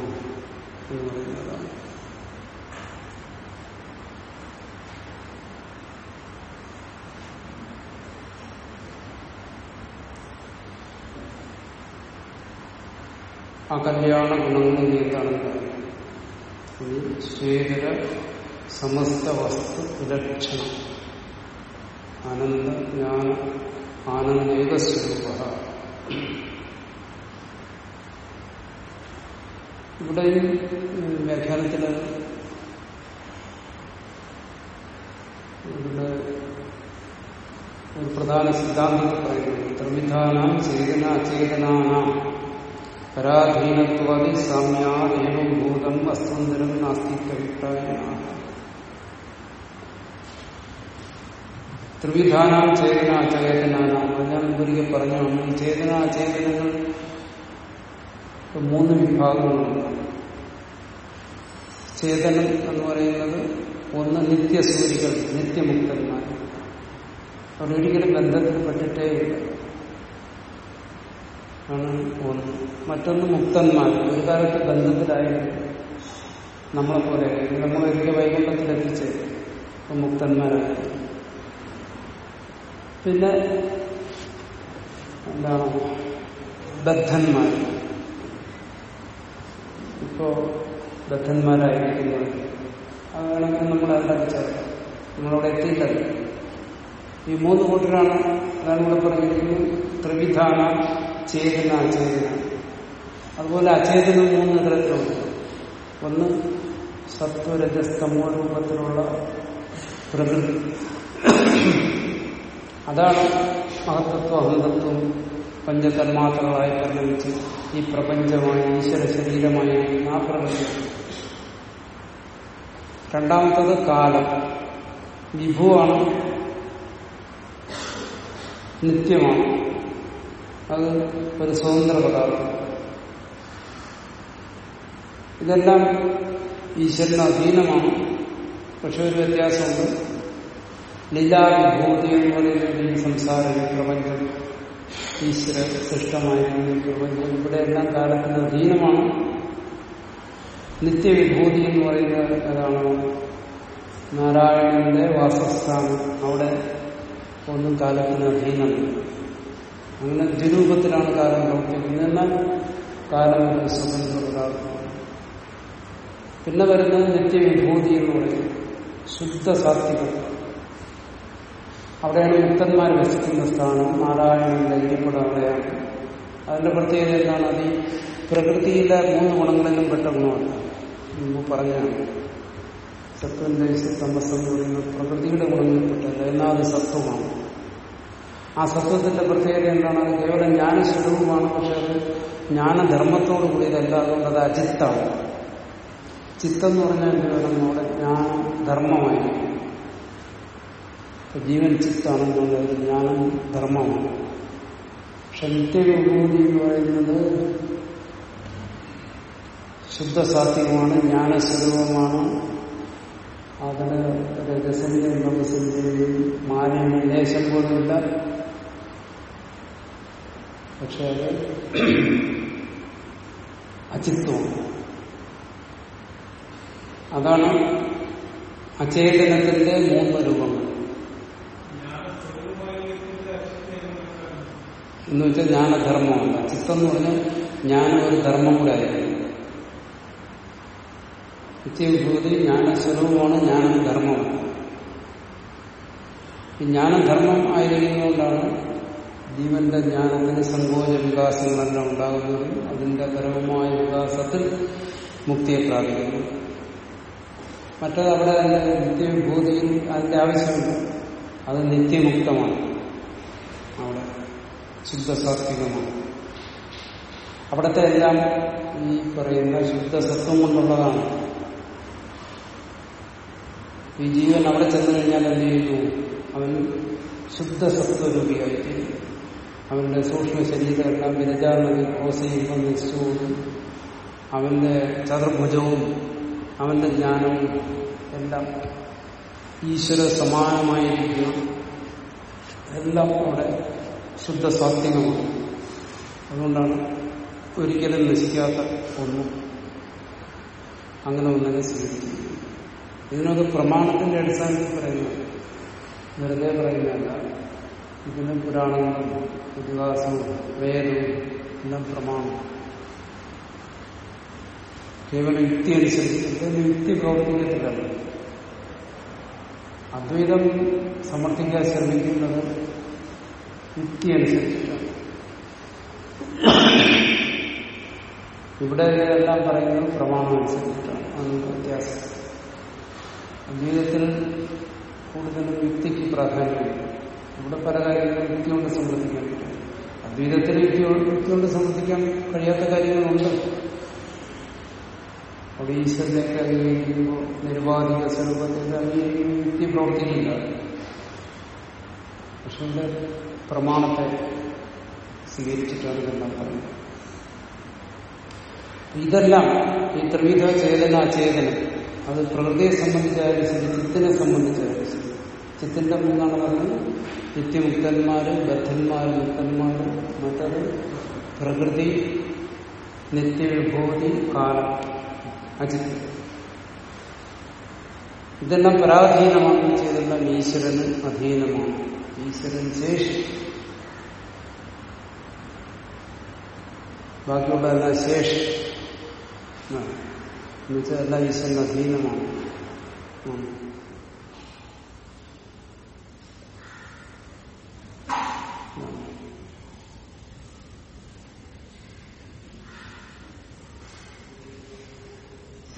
എന്ന് പറയുന്നതാണ്. ആ കല്യാണ ഗുണങ്ങളും നീന്താണെന്ന് ശ്വേതര സമസ്ത വസ്തു വിലക്ഷണം. ആനന്ദ ജ്ഞാന ആനന്ദേക സ്വരൂപ. ഇവിടെ വ്യാഖ്യാനത്തിൽ ഇവിടെ ഒരു പ്രധാന സിദ്ധാന്തം പറയുന്നത് ത്രിവിധാനാം ചേതന അചേതനാനാം. പരാധീനത്വാദി സാമ്യാദേവം ഭൂതം വസ്തുന്തരം നാസ്തിക്കഭിപ്രായ ത്രിവിധാനം ചേതന അചേതനാനാം അത് ഞാൻ ഒരിക്കൽ പറഞ്ഞാണ് ഈ ചേതന അചേതനങ്ങൾ മൂന്ന് വിഭാഗങ്ങളുണ്ട്. ചേതനം എന്ന് പറയുന്നത് ഒന്ന് നിത്യസൂരികൾ നിത്യമുക്തന്മാർ. അവരൊരിക്കലും ബന്ധത്തിൽപ്പെട്ടിട്ടേ ഇല്ല. ആണ് ഒന്ന് മറ്റൊന്ന് മുക്തന്മാർ. ഒരു കാലത്ത് ബന്ധത്തിലായിരുന്നു നമ്മളെപ്പോലെ നമ്മളൊരിക്കൽ വൈകുണ്ഠത്തിൽ എത്തിച്ച് മുക്തന്മാരായി. പിന്നെ എന്താണ്? ബദ്ധന്മാർ. ഇപ്പോ ബദ്ധന്മാരായിരിക്കുന്നത് അത് വേണമെങ്കിൽ നമ്മൾ അതിലടിച്ചത് നമ്മളവിടെ എത്തിയിട്ടത് ഈ മൂന്ന് കൂട്ടരാണ് അതാണ് ഇവിടെ പറഞ്ഞിരിക്കുന്നത്. ത്രിവിധാന ചേതന അചേതന അതുപോലെ അചേതനം മൂന്ന് തരത്തിലുണ്ട് ഒന്ന് സത്വരജസ്തമോ രൂപത്തിലുള്ള പ്രകൃതി. അതാണ് മഹത്തത്വം അഹന്തത്വം പഞ്ചതന്മാത്രകളായി പരിണമിച്ച് ഈ പ്രപഞ്ചമായി ഈശ്വര ശരീരമായി ആ പ്രകൃതി. രണ്ടാമത്തത് കാലം. വിഭുവാണ് നിത്യമാണ്. അത് ഒരു സ്വതന്ത്ര പദാർത്ഥം. ഇതെല്ലാം ഈശ്വരന് അധീനമാണ്. പക്ഷെ ഒരു വ്യത്യാസമുണ്ട്. ലീലാവിഭൂതി എന്ന് പറയുന്നത് ഈ സംസാരം പ്രപഞ്ചം ഈശ്വര സൃഷ്ടമായിരിക്കുന്ന ഈ പ്രപഞ്ചം ഇവിടെ എല്ലാം കാലത്തിന് അധീനമാണ്. നിത്യവിഭൂതി എന്ന് പറയുന്നത് അതാണ് നാരായണന്റെ വാസസ്ഥാനം. അവിടെ ഒന്നും കാലത്തിന് അധീനമല്ല. അങ്ങനെ ദ്വിരൂപത്തിലാണ് കാലം പ്രവർത്തിക്കുന്നത് എന്നാൽ കാലം ഒരു സ്വതന്ത്ര പിന്നെ വരുന്നത് നിത്യവിഭൂതി എന്ന് പറയും ശുദ്ധ സാത്വികം. അവിടെയാണ് മുക്തന്മാർ വസിക്കുന്ന സ്ഥാനം നാരായണന്റെ ഇരിപ്പിടം അവിടെയാണ്. അതിന്റെ പ്രത്യേകത എന്താണ്? അത് പ്രകൃതിയിലെ മൂന്ന് ഗുണങ്ങളിലും പെട്ട ഗുണമല്ല മുമ്പ് പറഞ്ഞാണ് സത്വന്റെ തമസം എന്ന് പറയുന്നത് പ്രകൃതിയുടെ ഗുണങ്ങളിൽപ്പെട്ടല്ല എന്നാൽ അത് സത്വമാണ്. ആ സത്വത്തിന്റെ പ്രത്യേകത എന്താണ്? അത് കേവലം ജ്ഞാനസ്വരൂപമാണ് പക്ഷെ അത് ജ്ഞാനധർമ്മത്തോടു കൂടിയതല്ല അതുകൊണ്ട് അത് അജിത്താണ് ചിത്തം എന്ന് പറഞ്ഞാൽ കേവലം നമ്മുടെ ജീവൻ ധർമ്മമായിരിക്കും. ജീവൻ ജീവൻ ചിത്താണെന്നുള്ളത് ജ്ഞാനം ധർമ്മമാണ്. പക്ഷെ നിത്യവിഭൂതി എന്ന് പറയുന്നത് ശുദ്ധസാത്വികമാണ് ജ്ഞാനസ്വരൂപമാണ്. അതിന് രജസിന്റെയും തമസിന്റെയും മാലിന്യ ലേശം പോലുമില്ല. പക്ഷെ അത് അചിത്വമാണ് അതാണ് അചേതനത്തിന്റെ മൂന്ന് രൂപങ്ങൾ എന്ന് വെച്ചാൽ ജ്ഞാനധർമ്മമല്ല ചിത്തം എന്ന് പറഞ്ഞാൽ ജ്ഞാനം ഒരു ധർമ്മം കൂടെ ആയിരിക്കും. നിത്യവിഭൂതി ജ്ഞാനസ്വരൂപമാണ് ജ്ഞാനം ധർമ്മമാണ് ഈ ജ്ഞാനധർമ്മം ആയിരിക്കുന്നതുകൊണ്ടാണ് ജീവന്റെ ജ്ഞാനത്തിന് സങ്കോച വികാസങ്ങളെല്ലാം ഉണ്ടാകുന്നതും അതിന്റെ പരമമായ വികാസത്തിൽ മുക്തിയെ പ്രാപിക്കുന്നു. മറ്റത് അവിടെ അതിന്റെ നിത്യവിഭൂതിയിൽ അതിന്റെ ആവശ്യമില്ല. അത് നിത്യമുക്തമാണ്. അവിടെ ശുദ്ധസാത്വികമാണ്. അവിടുത്തെ എല്ലാം ഈ പറയുന്ന ശുദ്ധസത്വം കൊണ്ടുള്ളതാണ്. ഈ ജീവൻ അവിടെ ചെന്നു കഴിഞ്ഞാൽ എന്ത് ചെയ്യുന്നു അവൻ ശുദ്ധസത്വരൂപിയായിട്ട് അവന്റെ സൂക്ഷ്മ ശരീരമെല്ലാം വിരജാനദി ക്രോസ് നിശ്ചയവും അവന്റെ ചതുർഭുജവും അവന്റെ ജ്ഞാനവും എല്ലാം ഈശ്വര സമാനമായിരിക്കുന്ന. എല്ലാം അവിടെ ശുദ്ധ സാത്വികമാണ്. അതുകൊണ്ടാണ് ഒരിക്കലും നശിക്കാത്ത ഒന്നും അങ്ങനെ ഒന്നിനെ സ്വീകരിക്കുന്നത്. ഇതിനൊക്കെ പ്രമാണത്തിന്റെ അടിസ്ഥാനത്തിൽ പറയുന്നത് വെറുതെ പറയുന്നതല്ല. ഇതിന് പുരാണങ്ങളും ഇതിഹാസവും വേദവും എല്ലാം പ്രമാണം. കേവലം യുക്തി അനുസരിച്ചിട്ട് യുക്തി പ്രവർത്തിക്കത്തില്ല അദ്വൈതം സമർത്ഥിക്കാൻ ശ്രമിക്കുന്നത് യുക്തി അനുസരിച്ചിട്ടാണ്. ഇവിടെ ഇതെല്ലാം പറയുന്നത് പ്രമാണം അനുസരിച്ചിട്ടാണ്. അതാണ് വ്യത്യാസം. അദ്വൈതത്തിൽ കൂടുതലും യുക്തിക്ക് പ്രാധാന്യമുണ്ട് ഇവിടെ പല കാര്യങ്ങളും യുക്തി കൊണ്ട് സംബന്ധിക്കാൻ പറ്റും. അദ്വൈതത്തിന് യുക്തി യുക്തി കൊണ്ട് സംബന്ധിക്കാൻ കഴിയാത്ത കാര്യങ്ങളുണ്ട്. അവിടെ ഈശ്വരനെയൊക്കെ അംഗീകരിക്കുമ്പോൾ നിരുപാധിക സ്വരൂപത്തിൽ അംഗീകരിക്കുമ്പോൾ യുക്തി പ്രവർത്തിക്കില്ല ഇവിടെ പ്രമാണത്തെ സ്വീകരിച്ചിട്ടാണ് ഇതെല്ലാം പറയുന്നത്. ഇതെല്ലാം ഈ ത്രിവിധ ചേതന അചേതനം അത് പ്രകൃതിയെ സംബന്ധിച്ചായാലും ശരി ചിത്തിനെ സംബന്ധിച്ചായാലും ശരി. ചിത്തിന്റെ മൂന്നാണ് പറഞ്ഞത് നിത്യമുക്തന്മാര് ബദ്ധന്മാര് മുക്തന്മാര് മറ്റത് പ്രകൃതി നിത്യവിഭൂതി കാലം. അജിത് ഇതെല്ലാം പരാധീനമാണ് ചെയ്തെല്ലാം ഈശ്വരന് അധീനമാണ്. ഈശ്വരൻ ശേഷി. ബാക്കിയുള്ളതെല്ലാം ശേഷി. എന്നുവെച്ചാൽ എല്ലാം ഈശ്വരൻ അധീനമാണ്.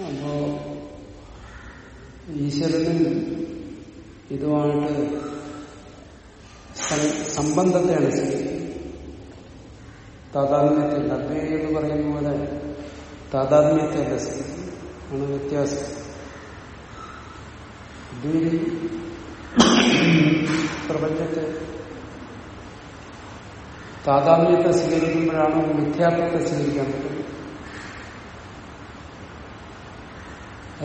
അപ്പോ ഈശ്വരനും ഇതുമായിട്ട് സംബന്ധത്തെയാണ് താതാത്മ്യത്തിൽ താതാത്മ്യത്തില്ല അദ്വൈതി എന്ന് പറയുന്ന പോലെ സ്വീകരിക്കുന്നത് ആണ് വ്യത്യാസം. അദ്വൈതി പ്രപഞ്ചത്തെ താതാത്മ്യത്തെ സ്വീകരിക്കുമ്പോഴാണ് മിഥ്യാത്വത്തെ സ്വീകരിക്കാൻ പറ്റുന്നത്?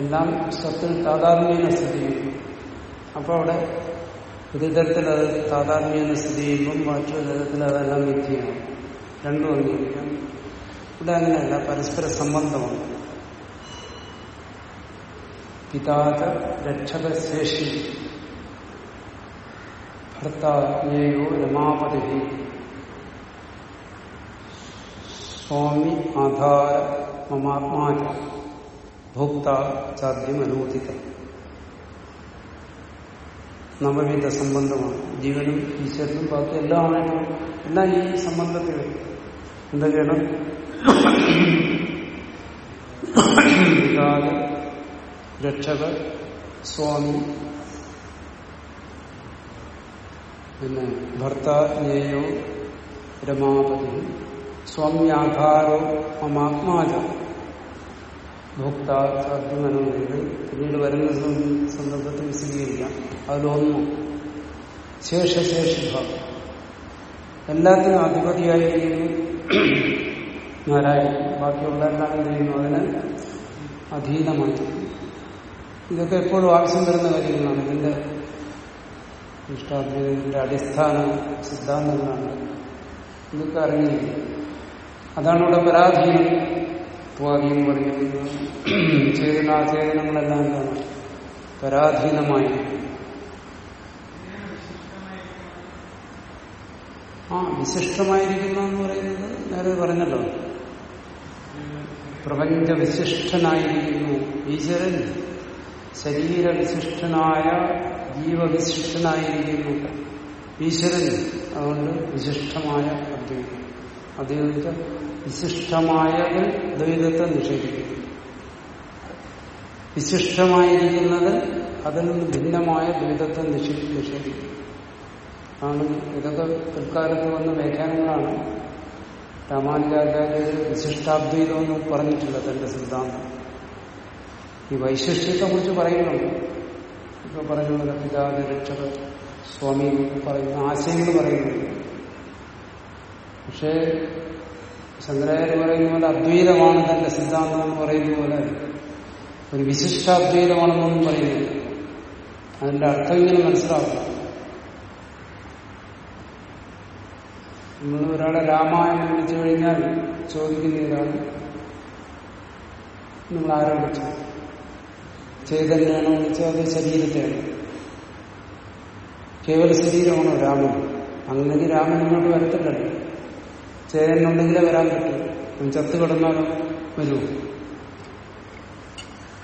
എല്ലാം സ്വത്തിൽ താതാത്മ്യേന സ്ഥിതി ചെയ്യുന്നു. അപ്പോൾ അവിടെ ഒരു തരത്തിൽ അത് താതാത്മ്യേന സ്ഥിതി ചെയ്യുമ്പം മറ്റൊരു തരത്തിൽ അതെല്ലാം മിഥ്യയാണ് രണ്ടും അംഗീകരിക്കാം. ഇവിടെ അങ്ങനെയല്ല പരസ്പര സംബന്ധമാണ് പിതാത രക്ഷകശേഷി ഭർത്താജ്ഞേയോ രമാപതി സ്വാമി ആധാര മമാത്മാച ഭോക്ത ചാദ്യം അനുമോദിതം നവവിധ സംബന്ധമാണ്. ജീവനും ഈശ്വരനും ബാക്കി എല്ലാമായിട്ടും എല്ലാം ഈ സംബന്ധത്തിൽ എന്തൊക്കെയാണ് വികാര രക്ഷക സ്വാമി പിന്നെ ഭർത്താജ്ഞേയോ രമാപതി സ്വാമ്യാധാരോ മമാത്മാജ ഭോക്താദ്യമനുള്ളത് പിന്നീട് വരുന്ന സന്ദർഭത്തിൽ വിശദീകരിക്കാം. അതിലൊന്നും ശേഷശേഷിഭ. എല്ലാത്തിനും അധിപതിയായിരിക്കുന്നു നാരായണൻ. ബാക്കിയുള്ള എല്ലാം എന്ത് ചെയ്യുന്നു? അതിന് അധീനമായി. ഇതൊക്കെ എപ്പോഴും ആവശ്യം വരുന്ന കാര്യങ്ങളാണ്. ഇതിന്റെ ഇഷ്ടാദ്വൈതത്തിന്റെ അടിസ്ഥാന സിദ്ധാന്തങ്ങളാണ്. ഇതൊക്കെ അറിഞ്ഞിരിക്കും അതാണ് ഇവിടെ പരാധീനം. ത്വാദീനം പറയുന്നത് ചേതനാചേതനങ്ങളെല്ലാം എന്താണ് പരാധീനമായി. ആ വിശിഷ്ടമായിരിക്കുന്ന എന്ന് പറയുന്നത് നേരെ പറഞ്ഞല്ലോ. പ്രപഞ്ച വിശിഷ്ടനായിരിക്കുന്നു ഈശ്വരൻ. ശരീരവിശിഷ്ടനായ ജീവവിശിഷ്ടനായിരിക്കുന്നു ഈശ്വരൻ. അതുകൊണ്ട് വിശിഷ്ടമായ അദ്വൈതം അദ്വൈത വിശിഷ്ടമായ ദ്വൈതത്തെ നിഷേധിക്കുന്നു. വിശിഷ്ടമായിരിക്കുന്നത് അതിൽ നിന്ന് ഭിന്നമായ ദ്വൈതത്തെ നിഷേധിക്കും ആണ് ഇതൊക്കെ പിൽക്കാലത്ത് വന്ന വ്യാഖ്യാനങ്ങളാണ്. രാമാനുജാചാര്യർ വിശിഷ്ടാദ്വൈതമൊന്നും പറഞ്ഞിട്ടില്ല തന്റെ സിദ്ധാന്തം. ഈ വൈശിഷ്ട്യത്തെ കുറിച്ച് പറയുന്നുണ്ട്. ഇപ്പൊ പറഞ്ഞ പിതാവിന്റെ രക്ഷക സ്വാമി പറയുന്ന ആശയങ്ങൾ പറയുന്നുണ്ട്. പക്ഷേ ശങ്കരാചാര്യ പറയുന്ന പോലെ അദ്വൈതമാണ് തന്റെ സിദ്ധാന്തം എന്ന് പറയുന്ന പോലെ ഒരു വിശിഷ്ടാദ്വൈതമാണെന്നൊന്നും പറയുന്നില്ല. അതിന്റെ അർത്ഥം ഇങ്ങനെ മനസ്സിലാക്കണം നമ്മൾ ഒരാളെ രാമായണം വിളിച്ചു കഴിഞ്ഞാൽ ചോദിക്കുന്ന ഇതാണ് നിങ്ങൾ ആരംഭിച്ചു വിളിച്ചു ചൈതന്യാണോ വിളിച്ചത് അത് ശരീരത്തെയാണ്? കേവല ശരീരമാണോ രാമൻ? അങ്ങനെ രാമൻ ഇങ്ങോട്ട് വരത്തില്ലല്ലോ. ചേതനുണ്ടെങ്കിലേ വരാൻ പറ്റും. അവൻ ചത്തു കിടന്നാലും വരൂ.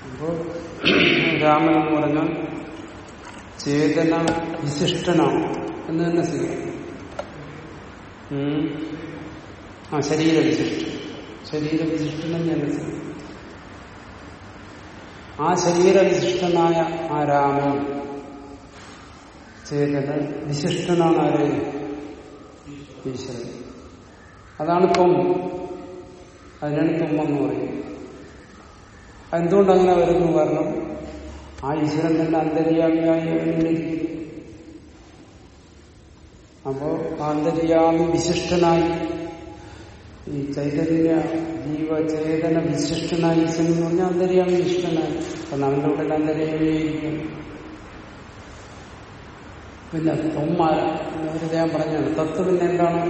അപ്പോ രാമൻ എന്ന് പറഞ്ഞാൽ ചേതന വിശിഷ്ടനാണ് എന്ന് തന്നെ സ്വീകരിക്കും. ആ ശരീരവിശിഷ്ടൻ. ശരീരവിശിഷ്ടനെന്ന് തന്നെ സ്വീകരിക്കും. ആ ശരീരവിശിഷ്ടനായ ആ രാമൻ ചേതന വിശിഷ്ടനാണ് ആര്? ഈശ്വരൻ. അതാണ് തൊമ്പ് അതിനാണ് തൊമ്പെന്ന് പറയുന്നത് എന്തുകൊണ്ട് അങ്ങനെ വരുന്നു കാരണം ആ ഈശ്വരൻ തന്നെ അന്തര്യാമിയായി അപ്പോ ആന്തര്യാമി വിശിഷ്ടനായി ഈ ചൈതന്യ ജീവചേതന വിശിഷ്ടനായി ഈശ്വരൻ എന്ന് പറഞ്ഞാൽ അന്തര്യാമി വിശിഷ്ടനായി. കാരണം അവന്റെ ഉള്ളിൽ അന്തര്യാമിയായിരിക്കും പിന്നെ തൊമ്മ ഞാൻ പറഞ്ഞാണ്. തത്വം പിന്നെ എന്താണ്?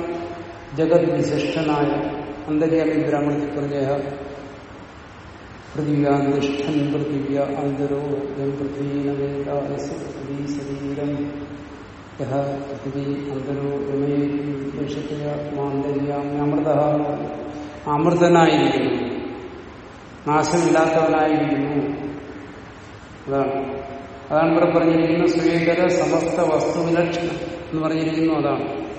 ജഗത് വിശിഷ്ടനായ അന്തര്യാമി ബ്രാഹ്മണത്തിൽ പറഞ്ഞ പൃഥിവ്യാന്തിഷ്ഠൻ പൃഥിവ്യ അന്തരോ പൃഥ്വീനവേദീ ശരീരം. യഹ പൃഥിവി അന്തരോ രമേഷത്യാത്മാന്തര്യാമി അമൃത അമൃതനായിരിക്കുന്നു. നാശമില്ലാത്തവനായിരിക്കുന്നു. അതാണ്. അതാണ് ഇവിടെ പറഞ്ഞിരിക്കുന്നത് സ്വീകര സമസ്ത വസ്തുവിലക്ഷണം എന്ന് പറഞ്ഞിരിക്കുന്നു. അതാണ്.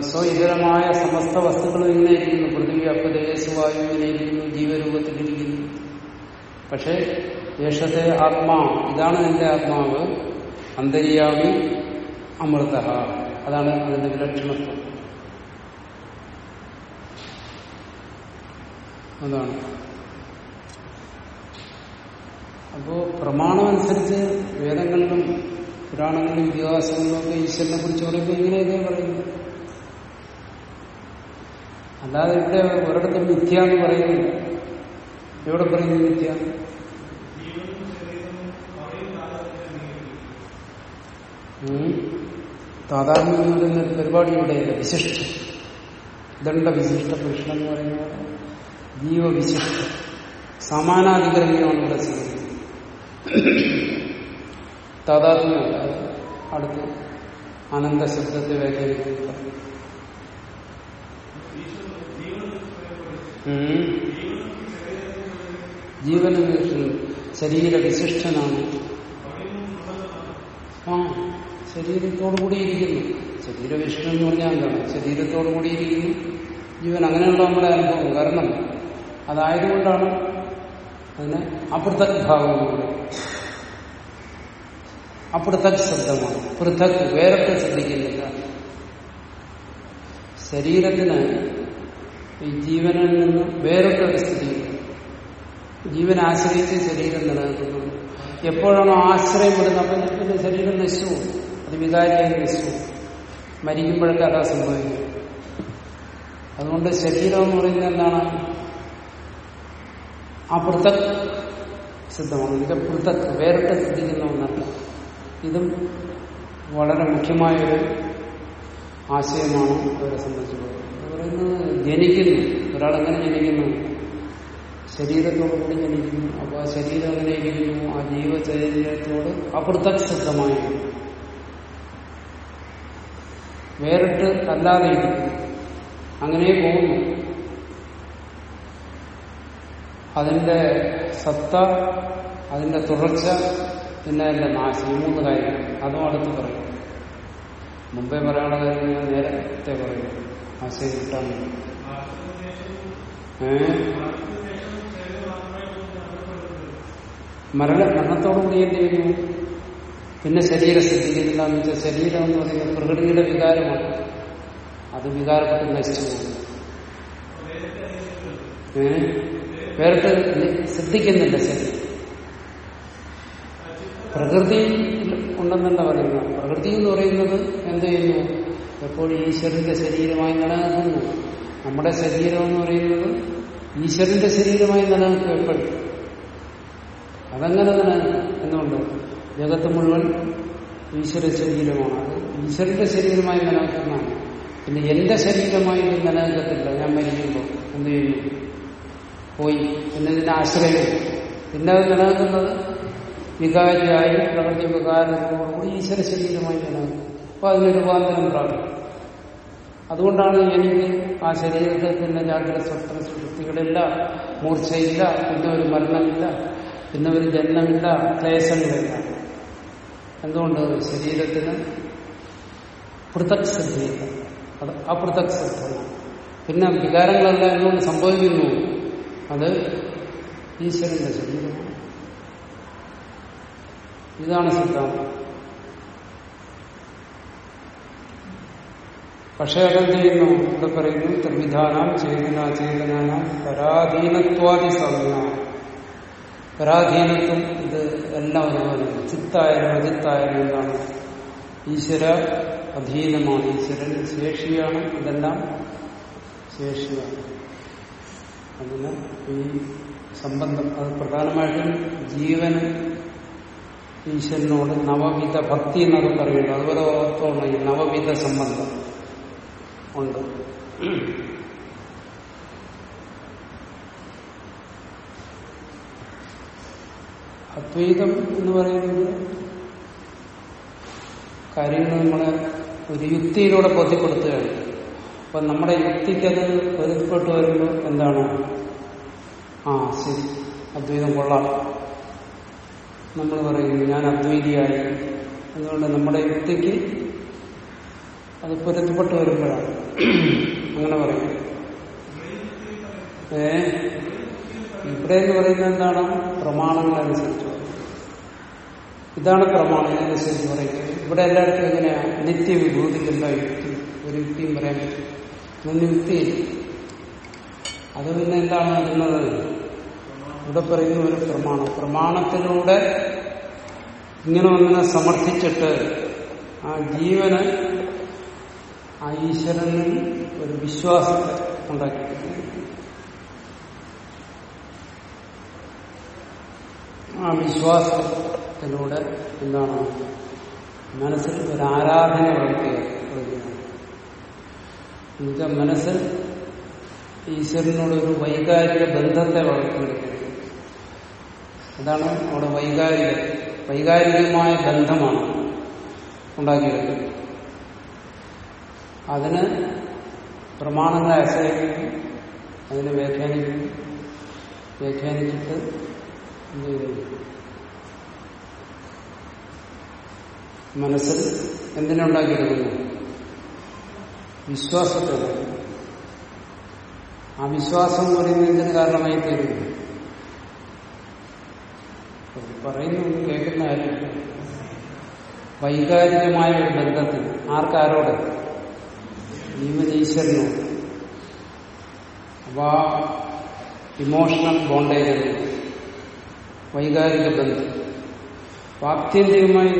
സ്വഇതരമായ സമസ്ത വസ്തുക്കളും ഇങ്ങനെ ഇരിക്കുന്നു. പൃഥ്വി അപ്പ് ദേശവായു ഇങ്ങനെ ഇരിക്കുന്നു. ജീവരൂപത്തിലിരിക്കുന്നു പക്ഷെ യേശത്തെ ആത്മാ ഇതാണ് എന്റെ ആത്മാവ്. അന്തര്യാമി അമൃത. അതാണ് അതിന്റെ വിലക്ഷണത്വം. അതാണ്. അപ്പോ പ്രമാണമനുസരിച്ച് വേദങ്ങളിലും പുരാണങ്ങളിലും ഇതിഹാസങ്ങളിലും ഒക്കെ ഈശ്വരനെ കുറിച്ച് പറയുമ്പോൾ ഇങ്ങനെയൊക്കെ പറയുന്നു അല്ലാതെ ഇവിടെ ഒരിടത്തും മിഥ്യ എന്ന് പറയുന്നില്ല. എവിടെ പറയുന്നു മിഥ്യ. താതാത്മ്യം എന്ന് പറയുന്ന ഒരു പരിപാടി ഇവിടെയില്ല വിശിഷ്ട. ദണ്ഡ വിശിഷ്ട പുരുഷൻ എന്ന് പറയുന്നത്? ജീവവിശിഷ്ട. സമാനാധികരണമാണ് ഇവിടെ ചെയ്യുന്നത് താതാത്മ്യമല്ല അടുത്ത് ആനന്ദ ശബ്ദത്തെ വ്യാഖ്യാനിക്കുന്നത് ജീവന ശരീര വിശിഷ്ടനാണ് ആ ശരീരത്തോടു കൂടിയിരിക്കുന്നു. ശരീരവിഷ്ണു എന്ന് പറഞ്ഞാൽ എന്താണ്? ശരീരത്തോടു കൂടിയിരിക്കുന്നു. ജീവൻ അങ്ങനെയുള്ള നമ്മുടെ അനുഭവം. കാരണം അതായതുകൊണ്ടാണ് അതിനെ അപൃഥക് ഭാവം അപൃഥക് ശബ്ദമാണ്. പൃഥക് വേറൊക്കെ ശ്രദ്ധിക്കുന്നില്ല. ശരീരത്തിന് ഈ ജീവനിൽ നിന്ന് വേറിട്ടൊരു സ്ഥിതി ജീവൻ ആശ്രയിച്ച് ശരീരം നിലനിൽക്കുന്നു. എപ്പോഴാണോ ആശ്രയം വിടുന്നത് അപ്പം പിന്നെ ശരീരം നശിച്ചു അത് വികാരിയായി നശിച്ചു. മരിക്കുമ്പോഴൊക്കെ അതാ സംഭവിക്കും അതുകൊണ്ട് ശരീരം എന്ന് പറയുന്നത് എന്താണ്? ആ പൃഥക് സിദ്ധമാണ്. ഇത് പൃഥക് വേറിട്ട് സിദ്ധിക്കുന്ന ഒന്നല്ല. ഇതും വളരെ മുഖ്യമായൊരു ആശയമാണ് അവരെ സംബന്ധിച്ചുള്ളത്. പറയുന്നത് ജനിക്കുന്നു. ഒരാളെങ്ങനെ ജനിക്കുന്നു. ശരീരത്തോടു കൂടി ജനിക്കുന്നു. അപ്പോൾ ആ ശരീരം എങ്ങനെ ഇരിക്കുന്നു. ആ ജീവശരീരത്തോട് അപൃഥക് സിദ്ധമായി വേറിട്ട് അല്ലാതെ ഇരിക്കുന്നു. അങ്ങനെ പോകുന്നു. അതിന്റെ സത്ത അതിന്റെ തുടർച്ച പിന്നെ അതിന്റെ നാശം മൂന്ന് കാര്യങ്ങൾ. അതും അടുത്ത് പറയും. മുമ്പേ പറയാനുള്ള കാര്യം ഞാൻ നേരത്തെ പറയും ആശയം കിട്ടാൻ. മരണ മരണത്തോടുകൂടി എന്ത് ചെയ്യുന്നു പിന്നെ ശരീരം ശ്രദ്ധിക്കുന്നില്ല എന്ന് വെച്ചാൽ ശരീരം എന്ന് പറയുന്നത് പ്രകൃതിയുടെ വികാരമാണ്. അത് വികാരപ്പെട്ട് നശിച്ചു പോകുന്നു വേറിട്ട് ശ്രദ്ധിക്കുന്നില്ല ശരീരം. പ്രകൃതി ഉണ്ടെന്നല്ല പറയുന്നത്. പ്രകൃതി എന്ന് പറയുന്നത് എന്ത് ചെയ്യുന്നു? എപ്പോഴും ഈശ്വരന്റെ ശരീരമായി നിലനിൽക്കുന്നു നമ്മുടെ ശരീരം എന്ന് പറയുന്നത് ഈശ്വരന്റെ ശരീരമായി നിലനിൽക്കും എപ്പോഴും അതങ്ങനെ നിലനിൽക്കും എന്തുകൊണ്ട് ജഗത്ത് മുഴുവൻ ഈശ്വര ശരീരമാണ്. അത് ഈശ്വരന്റെ ശരീരമായി നിലനിൽക്കുന്നതാണ് പിന്നെ എന്റെ ശരീരമായി നിലനിൽക്കത്തില്ല ഞാൻ മരിക്കുമ്പോൾ എന്ത് ചെയ്യും? പോയി. പിന്നെ ഇതിന്റെ ആശ്രയം പിന്നെ അത് നിലനിൽക്കുന്നത് വികാരിയായി പ്രകൃതി വികാരത്തോടുകൂടി ഈശ്വര ശരീരമായി നിലനിൽക്കും അപ്പൊ അതിന് രൂപാന്തരം പ്രാപിക്കും. അതുകൊണ്ടാണ് എനിക്ക് ആ ശരീരത്തിൽ തന്നെ ജാഗ്രത സ്വപ്ന സൃഷ്ടികളില്ല മൂർച്ചയില്ല പിന്നെ ഒരു മരണമില്ല പിന്നെ ഒരു ജന്മമില്ല ക്ലേശങ്ങളില്ല. എന്തുകൊണ്ട്? ശരീരത്തിന് പൃഥക് ശ്രദ്ധയില്ല അത് അപൃഥക് ശ്രദ്ധ പിന്നെ വികാരങ്ങളെല്ലാം എന്തുകൊണ്ട് സംഭവിക്കുന്നു? അത് ഈശ്വരന്റെ ശരീരമാണ്. ഇതാണ് സിദ്ധാന്തം. പക്ഷെ അതെന്ത് ചെയ്യുന്നു? ഇവിടെ പറയുന്നു? ത്രിവിധാനം ചേതന ചേതനാനം പരാധീനത്വാദി സാധന. പരാധീനത്വം ഇത് എല്ലാം ഒരുപോലെ. ചിത്തായാലും അജിത്തായാലും എന്താണ്? ഈശ്വര അധീനമാണ്. ഈശ്വരൻ ശേഷിയാണ്. ഇതെല്ലാം ശേഷിയാണ്. അതിന് ഈ സംബന്ധം അത് പ്രധാനമായിട്ടും ജീവന് ഈശ്വരനോട് നവവിധ ഭക്തി എന്നൊക്കെ പറയുന്നത്. അതുപോലെ ഓർത്തോണം ഈ നവവിധ സംബന്ധം. ഉണ്ട് അദ്വൈതം എന്ന് പറയുന്നത് കാര്യങ്ങൾ നമ്മളെ ഒരു യുക്തിയിലൂടെ ബോധ്യപ്പെടുത്തുകയാണ്. അപ്പൊ നമ്മുടെ യുക്തിക്കത് ബോധ്യപ്പെട്ട് വരുമ്പോൾ എന്താണ്? ആ ശരി. അദ്വൈതം കൊള്ളാം. നമ്മൾ പറയുന്നു ഞാൻ അദ്വൈതിയായി. അതുകൊണ്ട് നമ്മുടെ യുക്തിക്ക് അത് പൊരുത്തപ്പെട്ട് വരുമ്പോഴാണ്. അങ്ങനെ പറയും. ഏ? ഇവിടെ എന്ന് പറയുന്നത് എന്താണ്? പ്രമാണങ്ങളനുസരിച്ച് ഇതാണ് പ്രമാണം. ഇതിനനുസരിച്ച് പറയുന്നത് ഇവിടെ എല്ലായിടത്തും എങ്ങനെയാ? നിത്യവിഭൂതിക്കുള്ള യുക്തി. ഒരു യുക്തിയും പറയാൻ പറ്റും ഇതൊന്നും യുക്തി അത് പിന്നെ എന്താണ് വരുന്നത്? ഇവിടെ പറയുന്ന ഒരു പ്രമാണം. പ്രമാണത്തിലൂടെ ഇങ്ങനെ ഒന്നിനെ സമർത്ഥിച്ചിട്ട് ആ ജീവന് ആ ഈശ്വരനിൽ ഒരു വിശ്വാസത്തെ ഉണ്ടാക്കി ആ വിശ്വാസത്തിലൂടെ എന്താണ്? മനസ്സിൽ ഒരു ആരാധന വളർത്തുക എന്നുവെച്ചാൽ മനസ്സിൽ ഈശ്വരനോട് ഒരു വൈകാരിക ബന്ധത്തെ വളർത്തിയെടുക്കുക അതാണ് അവിടെ വൈകാരിക വൈകാരികമായ ബന്ധമാണ് ഉണ്ടാക്കിയെടുക്കുന്നത്. അതിന് പ്രമാണങ്ങളെ ആശ്രയിക്കും. അതിനെ വ്യാഖ്യാനിക്കും. വ്യാഖ്യാനിച്ചിട്ട് എന്ത് ചെയ്യുന്നു മനസ്സിൽ എന്തിനുണ്ടാക്കിയിരിക്കുന്നു വിശ്വാസത്തെ ആ വിശ്വാസം എന്ന് പറയുന്നത് എന്തിന് കാരണമായി തീരുന്നു പറയുന്നു കേൾക്കുന്ന കാര്യം വൈകാരികമായ ഒരു ബന്ധത്തിൽ ആർക്കാരോട്? ജീവനീശ്വരനോട് അപ്പൊ ആ ഇമോഷണൽ ബോണ്ടേജ് വൈകാരിക ബന്ധം. അപ്പൊ ആത്യന്തികമായി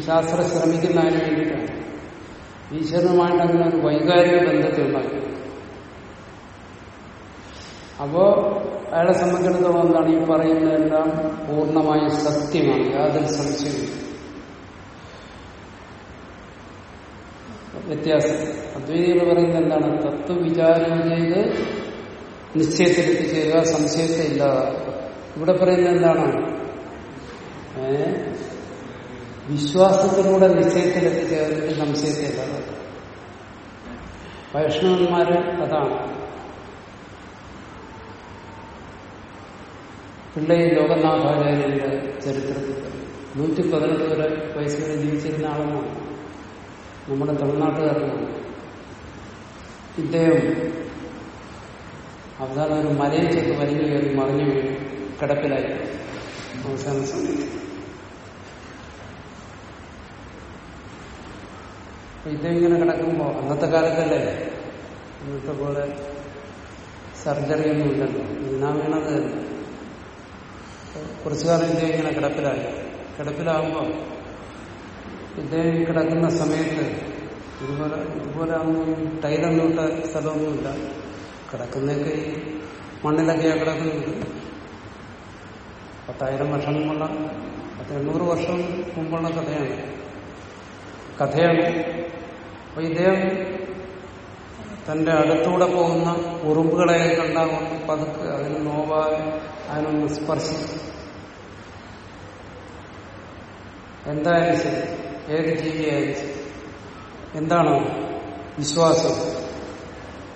ശാസ്ത്രം ശ്രമിക്കുന്ന അതിന് വേണ്ടിയിട്ടാണ്? ഈശ്വരനുമായിട്ട് അങ്ങനെ ഒരു വൈകാരിക ബന്ധത്തെ ഉണ്ടാക്കി. അപ്പോ അയാളെ സംബന്ധിച്ചിടത്തോളം എന്താണ് ഈ പറയുന്നതെല്ലാം പൂർണമായും സത്യമാണ്. യാതൊരു സംശയവും വ്യത്യാസം. അദ്വൈതികൾ പറയുന്നത് എന്താണ്? തത്വവിചാരം ചെയ്ത് നിശ്ചയത്തിലെത്തിച്ചേരുക സംശയത്തെ ഇല്ലാതാക്കുക ഇവിടെ പറയുന്നത് എന്താണ്? ഏ? വിശ്വാസത്തിലൂടെ നിശ്ചയത്തിലെത്തിച്ചേർന്നിട്ട് സംശയത്തെ ഇല്ലാതാക്കുക വൈഷ്ണവന്മാര് അതാണ്. പിള്ളേ ലോകനാഥാചാര്യന്റെ ചരിത്രത്തിൽ. നൂറ്റി പതിനെട്ട് വരെ വയസ്സിൽ ജീവിച്ചിരുന്ന ആളെന്നാണ്. നമ്മുടെ തമിഴ്നാട്ടുകാരനാണ് ഇദ്ദേഹം അവസാനം ഒരു ചേർത്ത് വലിഞ്ഞു കയറി മറിഞ്ഞു വീണു കിടപ്പിലായി. അവസാന അപ്പൊ ഇദ്ദേഹം ഇങ്ങനെ കിടക്കുമ്പോ അന്നത്തെ കാലത്തല്ലേ? ഇന്നത്തെ പോലെ സർജറി ഒന്നും ഇല്ലല്ലോ. ഇന്നാ വീണത്. കുറച്ചുകാലം കുറച്ചു കാലം ഇദ്ദേഹം ഇങ്ങനെ കിടപ്പിലായി. കിടപ്പിലാകുമ്പോ ഇദ്ദേഹം ഈ കിടക്കുന്ന സമയത്ത് ഇതുപോലെ ഇതുപോലെ ഒന്നും ടൈലൊന്നും സ്ഥലമൊന്നുമില്ല. കിടക്കുന്നതൊക്കെ ഈ മണ്ണിലൊക്കെയാണ് കിടക്കുന്നത്. പത്തായിരം വർഷം മുമ്പുള്ള പത്ത് എണ്ണൂറ് വർഷം മുമ്പുള്ള കഥയാണ്. കഥയാണ്. അപ്പൊ ഇദ്ദേഹം തന്റെ അടുത്തൂടെ പോകുന്ന ഉറുമ്പുകളെ കണ്ടാകൊണ്ട് പതുക്കെ അതിന് നോവാതെ അതിനൊന്ന് സ്പർശിച്ചു എന്തായാലും ശരി. ഏത് ജീവിയായി എന്താണ് വിശ്വാസം?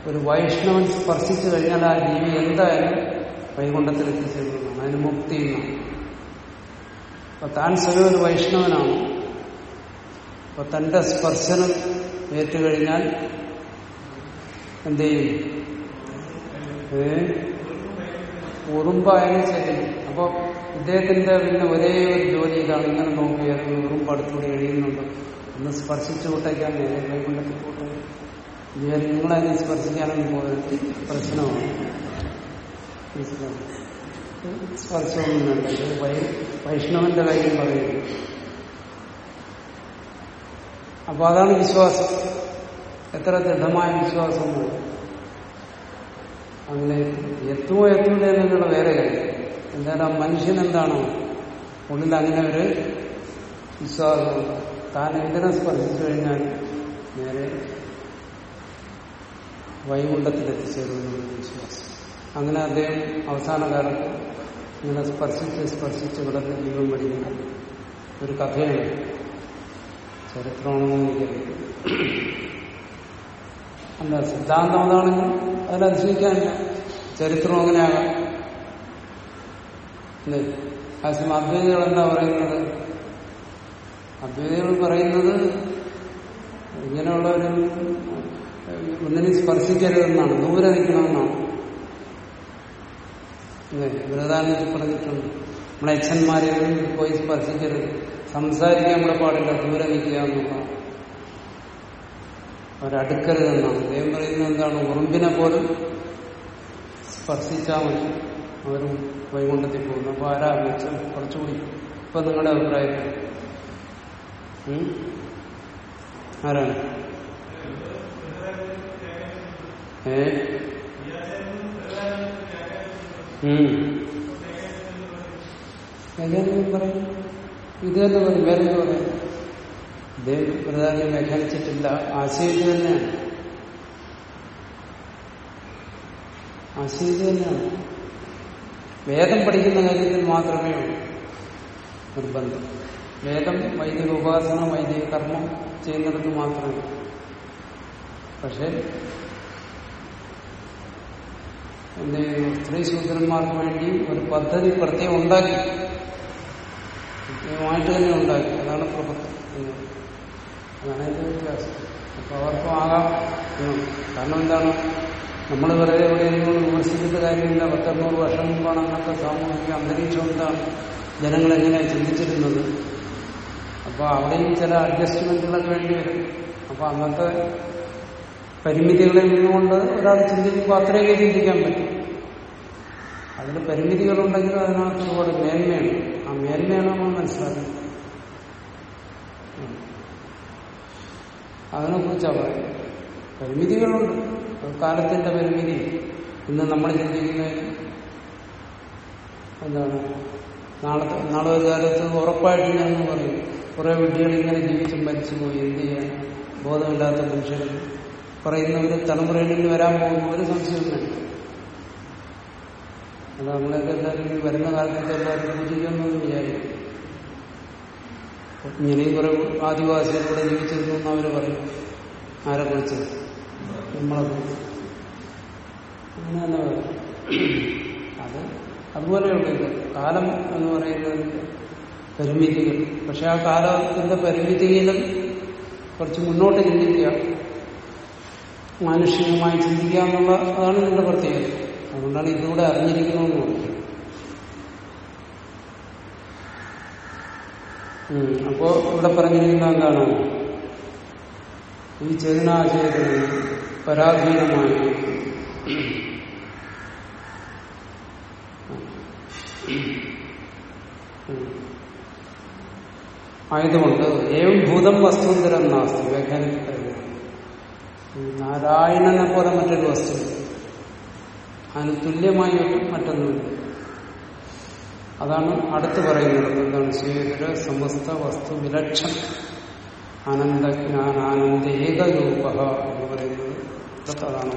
ഒരു വൈഷ്ണവൻ സ്പർശിച്ചു കഴിഞ്ഞാൽ ആ ജീവി എന്തായാലും വൈകുണ്ഠത്തിൽ എത്തിച്ചേരുന്നതാണ് അതിന് മുക്തി എന്നാണ് അപ്പൊ താൻ സ്വയം ഒരു വൈഷ്ണവനാണ്. അപ്പൊ തന്റെ സ്പർശനം ഏറ്റുകഴിഞ്ഞാൽ എന്ത് ചെയ്യും? ഏ? ഉറുമ്പായാലും ശരി. അപ്പൊ ഇദ്ദേഹത്തിന്റെ പിന്നെ ഒരേ ഒരു ജോലി ഇതാണ്. ഇങ്ങനെ നോക്കിയായിരുന്നു വെറും അടുത്തുകൂടി എഴുതുന്നുണ്ട് ഒന്ന് സ്പർശിച്ചു വിട്ടേക്കാൻ നേരെ കൈകൊണ്ടത്തിൽ പോട്ടെ ഇതുവരെ നിങ്ങളതിനെ സ്പർശിക്കാനൊന്നും പോയത് പ്രശ്നമാണ്. സ്പർശമൊന്നും വൈഷ്ണവന്റെ കാര്യം പറയുന്നു. അപ്പൊ അതാണ് വിശ്വാസം. എത്ര ദൃഢമായ വിശ്വാസം അങ്ങനെ എത്തുമോ എത്തൂല എന്നുള്ള വേറെ കാര്യം. എന്തായാലും ആ മനുഷ്യൻ എന്താണ് ഉള്ളിൽ അങ്ങനെ ഒരു വിശ്വാസം. താൻ എന്തിനെ സ്പർശിച്ചു കഴിഞ്ഞാൽ നേരെ വൈകുണ്ഠത്തിൽ എത്തിച്ചേരുമെന്നുള്ള വിശ്വാസം. അങ്ങനെ അദ്ദേഹം അവസാന കാലത്ത് ഇങ്ങനെ സ്പർശിച്ച് സ്പർശിച്ച് കിടന്ന് ജീവൻ പഠിക്കുന്ന ഒരു കഥയാണ് ചരിത്രമാണെന്ന് എനിക്കറിയാം. അല്ല സിദ്ധാന്തം അതാണെങ്കിൽ അതിനനുസരിക്കാൻ ചരിത്രം അങ്ങനെയാകാം. ആശം അദ്വൈതികൾ എന്താ പറയുന്നത്? അദ്വൈതികൾ പറയുന്നത് ഇങ്ങനെയുള്ളവരും ഒന്നിനെ സ്പർശിക്കരുതെന്നാണ് ദൂരെ നിൽക്കണമെന്നാണ് അല്ലേ പറഞ്ഞിട്ടുണ്ട്. നമ്മളെ അച്ഛന്മാരെ പോയി സ്പർശിക്കരുത്. സംസാരിക്കാൻ നമ്മുടെ പാടില്ല ദൂരെ നിൽക്കുക എന്നുള്ളതാണ്. അവരടുക്കരുതെന്നാണ്. അദ്ദേഹം പറയുന്നത് എന്താണ്? ഉറുമ്പിനെ പോലും സ്പർശിച്ചാൽ മതി. അവരും വൈകുണ്ഠത്തിൽ പോകുന്നു. അപ്പൊ ആരാ മെച്ചം? കുറച്ചുകൂടി. ഇപ്പൊ നിങ്ങളുടെ അഭിപ്രായത്തിൽ? ആരാണ്? ഏ. വ്യാഖ്യാനം പറയും? ഇത് പറയും. വേറെ എന്ത് പറയും? ഇദ്ദേഹം പ്രധാനം വ്യാഖ്യാനിച്ചിട്ടില്ല. ആശയം തന്നെയാണ്. ആശയം തന്നെയാണ്. വേദം പഠിക്കുന്ന കാര്യത്തിൽ മാത്രമേ ഉള്ളൂ. നിർബന്ധം. വേദം വൈദിക ഉപാസന വൈദിക കർമ്മം ചെയ്യുന്നിടത്ത് മാത്രമേ പക്ഷെ എന്റെ സ്ത്രീ ശൂദ്രന്മാർക്ക് വേണ്ടി ഒരു പദ്ധതി പ്രത്യേകം ഉണ്ടാക്കി. പ്രത്യേകമായിട്ട് തന്നെ ഉണ്ടാക്കി. അതാണ് പറയുന്നത്. അതാണ് എന്റെ വ്യത്യാസം അപ്പൊ അവർക്കും ആകാം. കാരണം എന്താണ്? നമ്മൾ വെറുതെ എവിടെയെങ്കിലും വിമർശിക്കേണ്ട കാര്യമില്ല. പത്തറുന്നൂറ് വർഷം മുമ്പാണ് അന്നത്തെ സാമൂഹിക അന്തരീക്ഷം എന്താണ് ജനങ്ങൾ എങ്ങനെയാണ് ചിന്തിച്ചിരുന്നത്? അപ്പോൾ അവിടെയും ചില അഡ്ജസ്റ്റ്മെന്റുകളൊക്കെ വേണ്ടി വരും. അപ്പൊ അന്നത്തെ പരിമിതികളെ നിന്നുകൊണ്ട് ഒരാൾ ചിന്തിക്കുമ്പോൾ അത്രയൊക്കെ ചിന്തിക്കാൻ പറ്റും. അതിൽ പരിമിതികളുണ്ടെങ്കിലും അതിനകത്ത് ഒരുപാട് മേന്മയാണ് ആ മേന്മയാണ് നമ്മൾ മനസ്സിലാക്കുന്നത്. അതിനെ കുറിച്ചാണ് പറയുന്നത്. പരിമിതികളുണ്ട്. കാലത്തിന്റെ പരിമിതി ഇന്ന് നമ്മൾ ചിന്തിക്കുന്നതിന് എന്താണ്? നാളെ നാളെ ഒരു കാലത്ത് ഉറപ്പായിട്ട് ഞാൻ പറയും. കുറെ വിഡ്ഢികൾ ഇങ്ങനെ ജീവിച്ചും മരിച്ചുപോയി. എന്ത് ചെയ്യാൻ? ബോധമില്ലാത്ത മനുഷ്യർ. പറയുന്ന ഒരു തലമുറയിൽ വരാൻ പോകുന്ന ഒരു സംശയം വേണ്ട അത് നമ്മളൊക്കെ എല്ലാവരും വരുന്ന കാലത്തൊക്കെ എല്ലാവരും പൂജിക്കുന്നു വിചാരിക്കും. ഇങ്ങനെയും കുറെ ആദിവാസികൾ ജീവിച്ചിരുന്നു എന്ന് പറയും. ആരെ കുറിച്ച്? നമ്മളെ അങ്ങനെ തന്നെ പറയാം അത് അതുപോലെയുള്ള കാലം എന്ന് പറയുന്നത് പരിമിതികൾ. പക്ഷെ ആ കാലത്തിന്റെ പരിമിതിയിലും കുറച്ച് മുന്നോട്ട് ചിന്തിക്കുക. മാനുഷികമായി ചിന്തിക്കുക എന്നുള്ള അതാണ് ഇതിന്റെ പ്രത്യേകത. അതുകൊണ്ടാണ് ഇതിലൂടെ അറിഞ്ഞിരിക്കണമെന്ന് പറയുന്നത് അപ്പോ ഇവിടെ പറഞ്ഞിരിക്കുന്ന എന്താണ്? ഈ ചേതനാചേതന പരാധീനമായി. ആയതുകൊണ്ട് ഏവം ഭൂതം വസ്തുന്തരം നാസ്തി ഈ നാരായണനെ പോലെ മറ്റൊരു വസ്തു. അതിന് തുല്യമായി മറ്റൊന്നുമില്ല. അതാണ് അടുത്ത് പറയുന്നത്. എന്താണ്? ശ്രീധര സമസ്ത വസ്തു വിലക്ഷണം അനന്തജ്ഞാനാനന്ദ ഏകരൂപ എന്ന് പറയുന്നത്. അതാണ്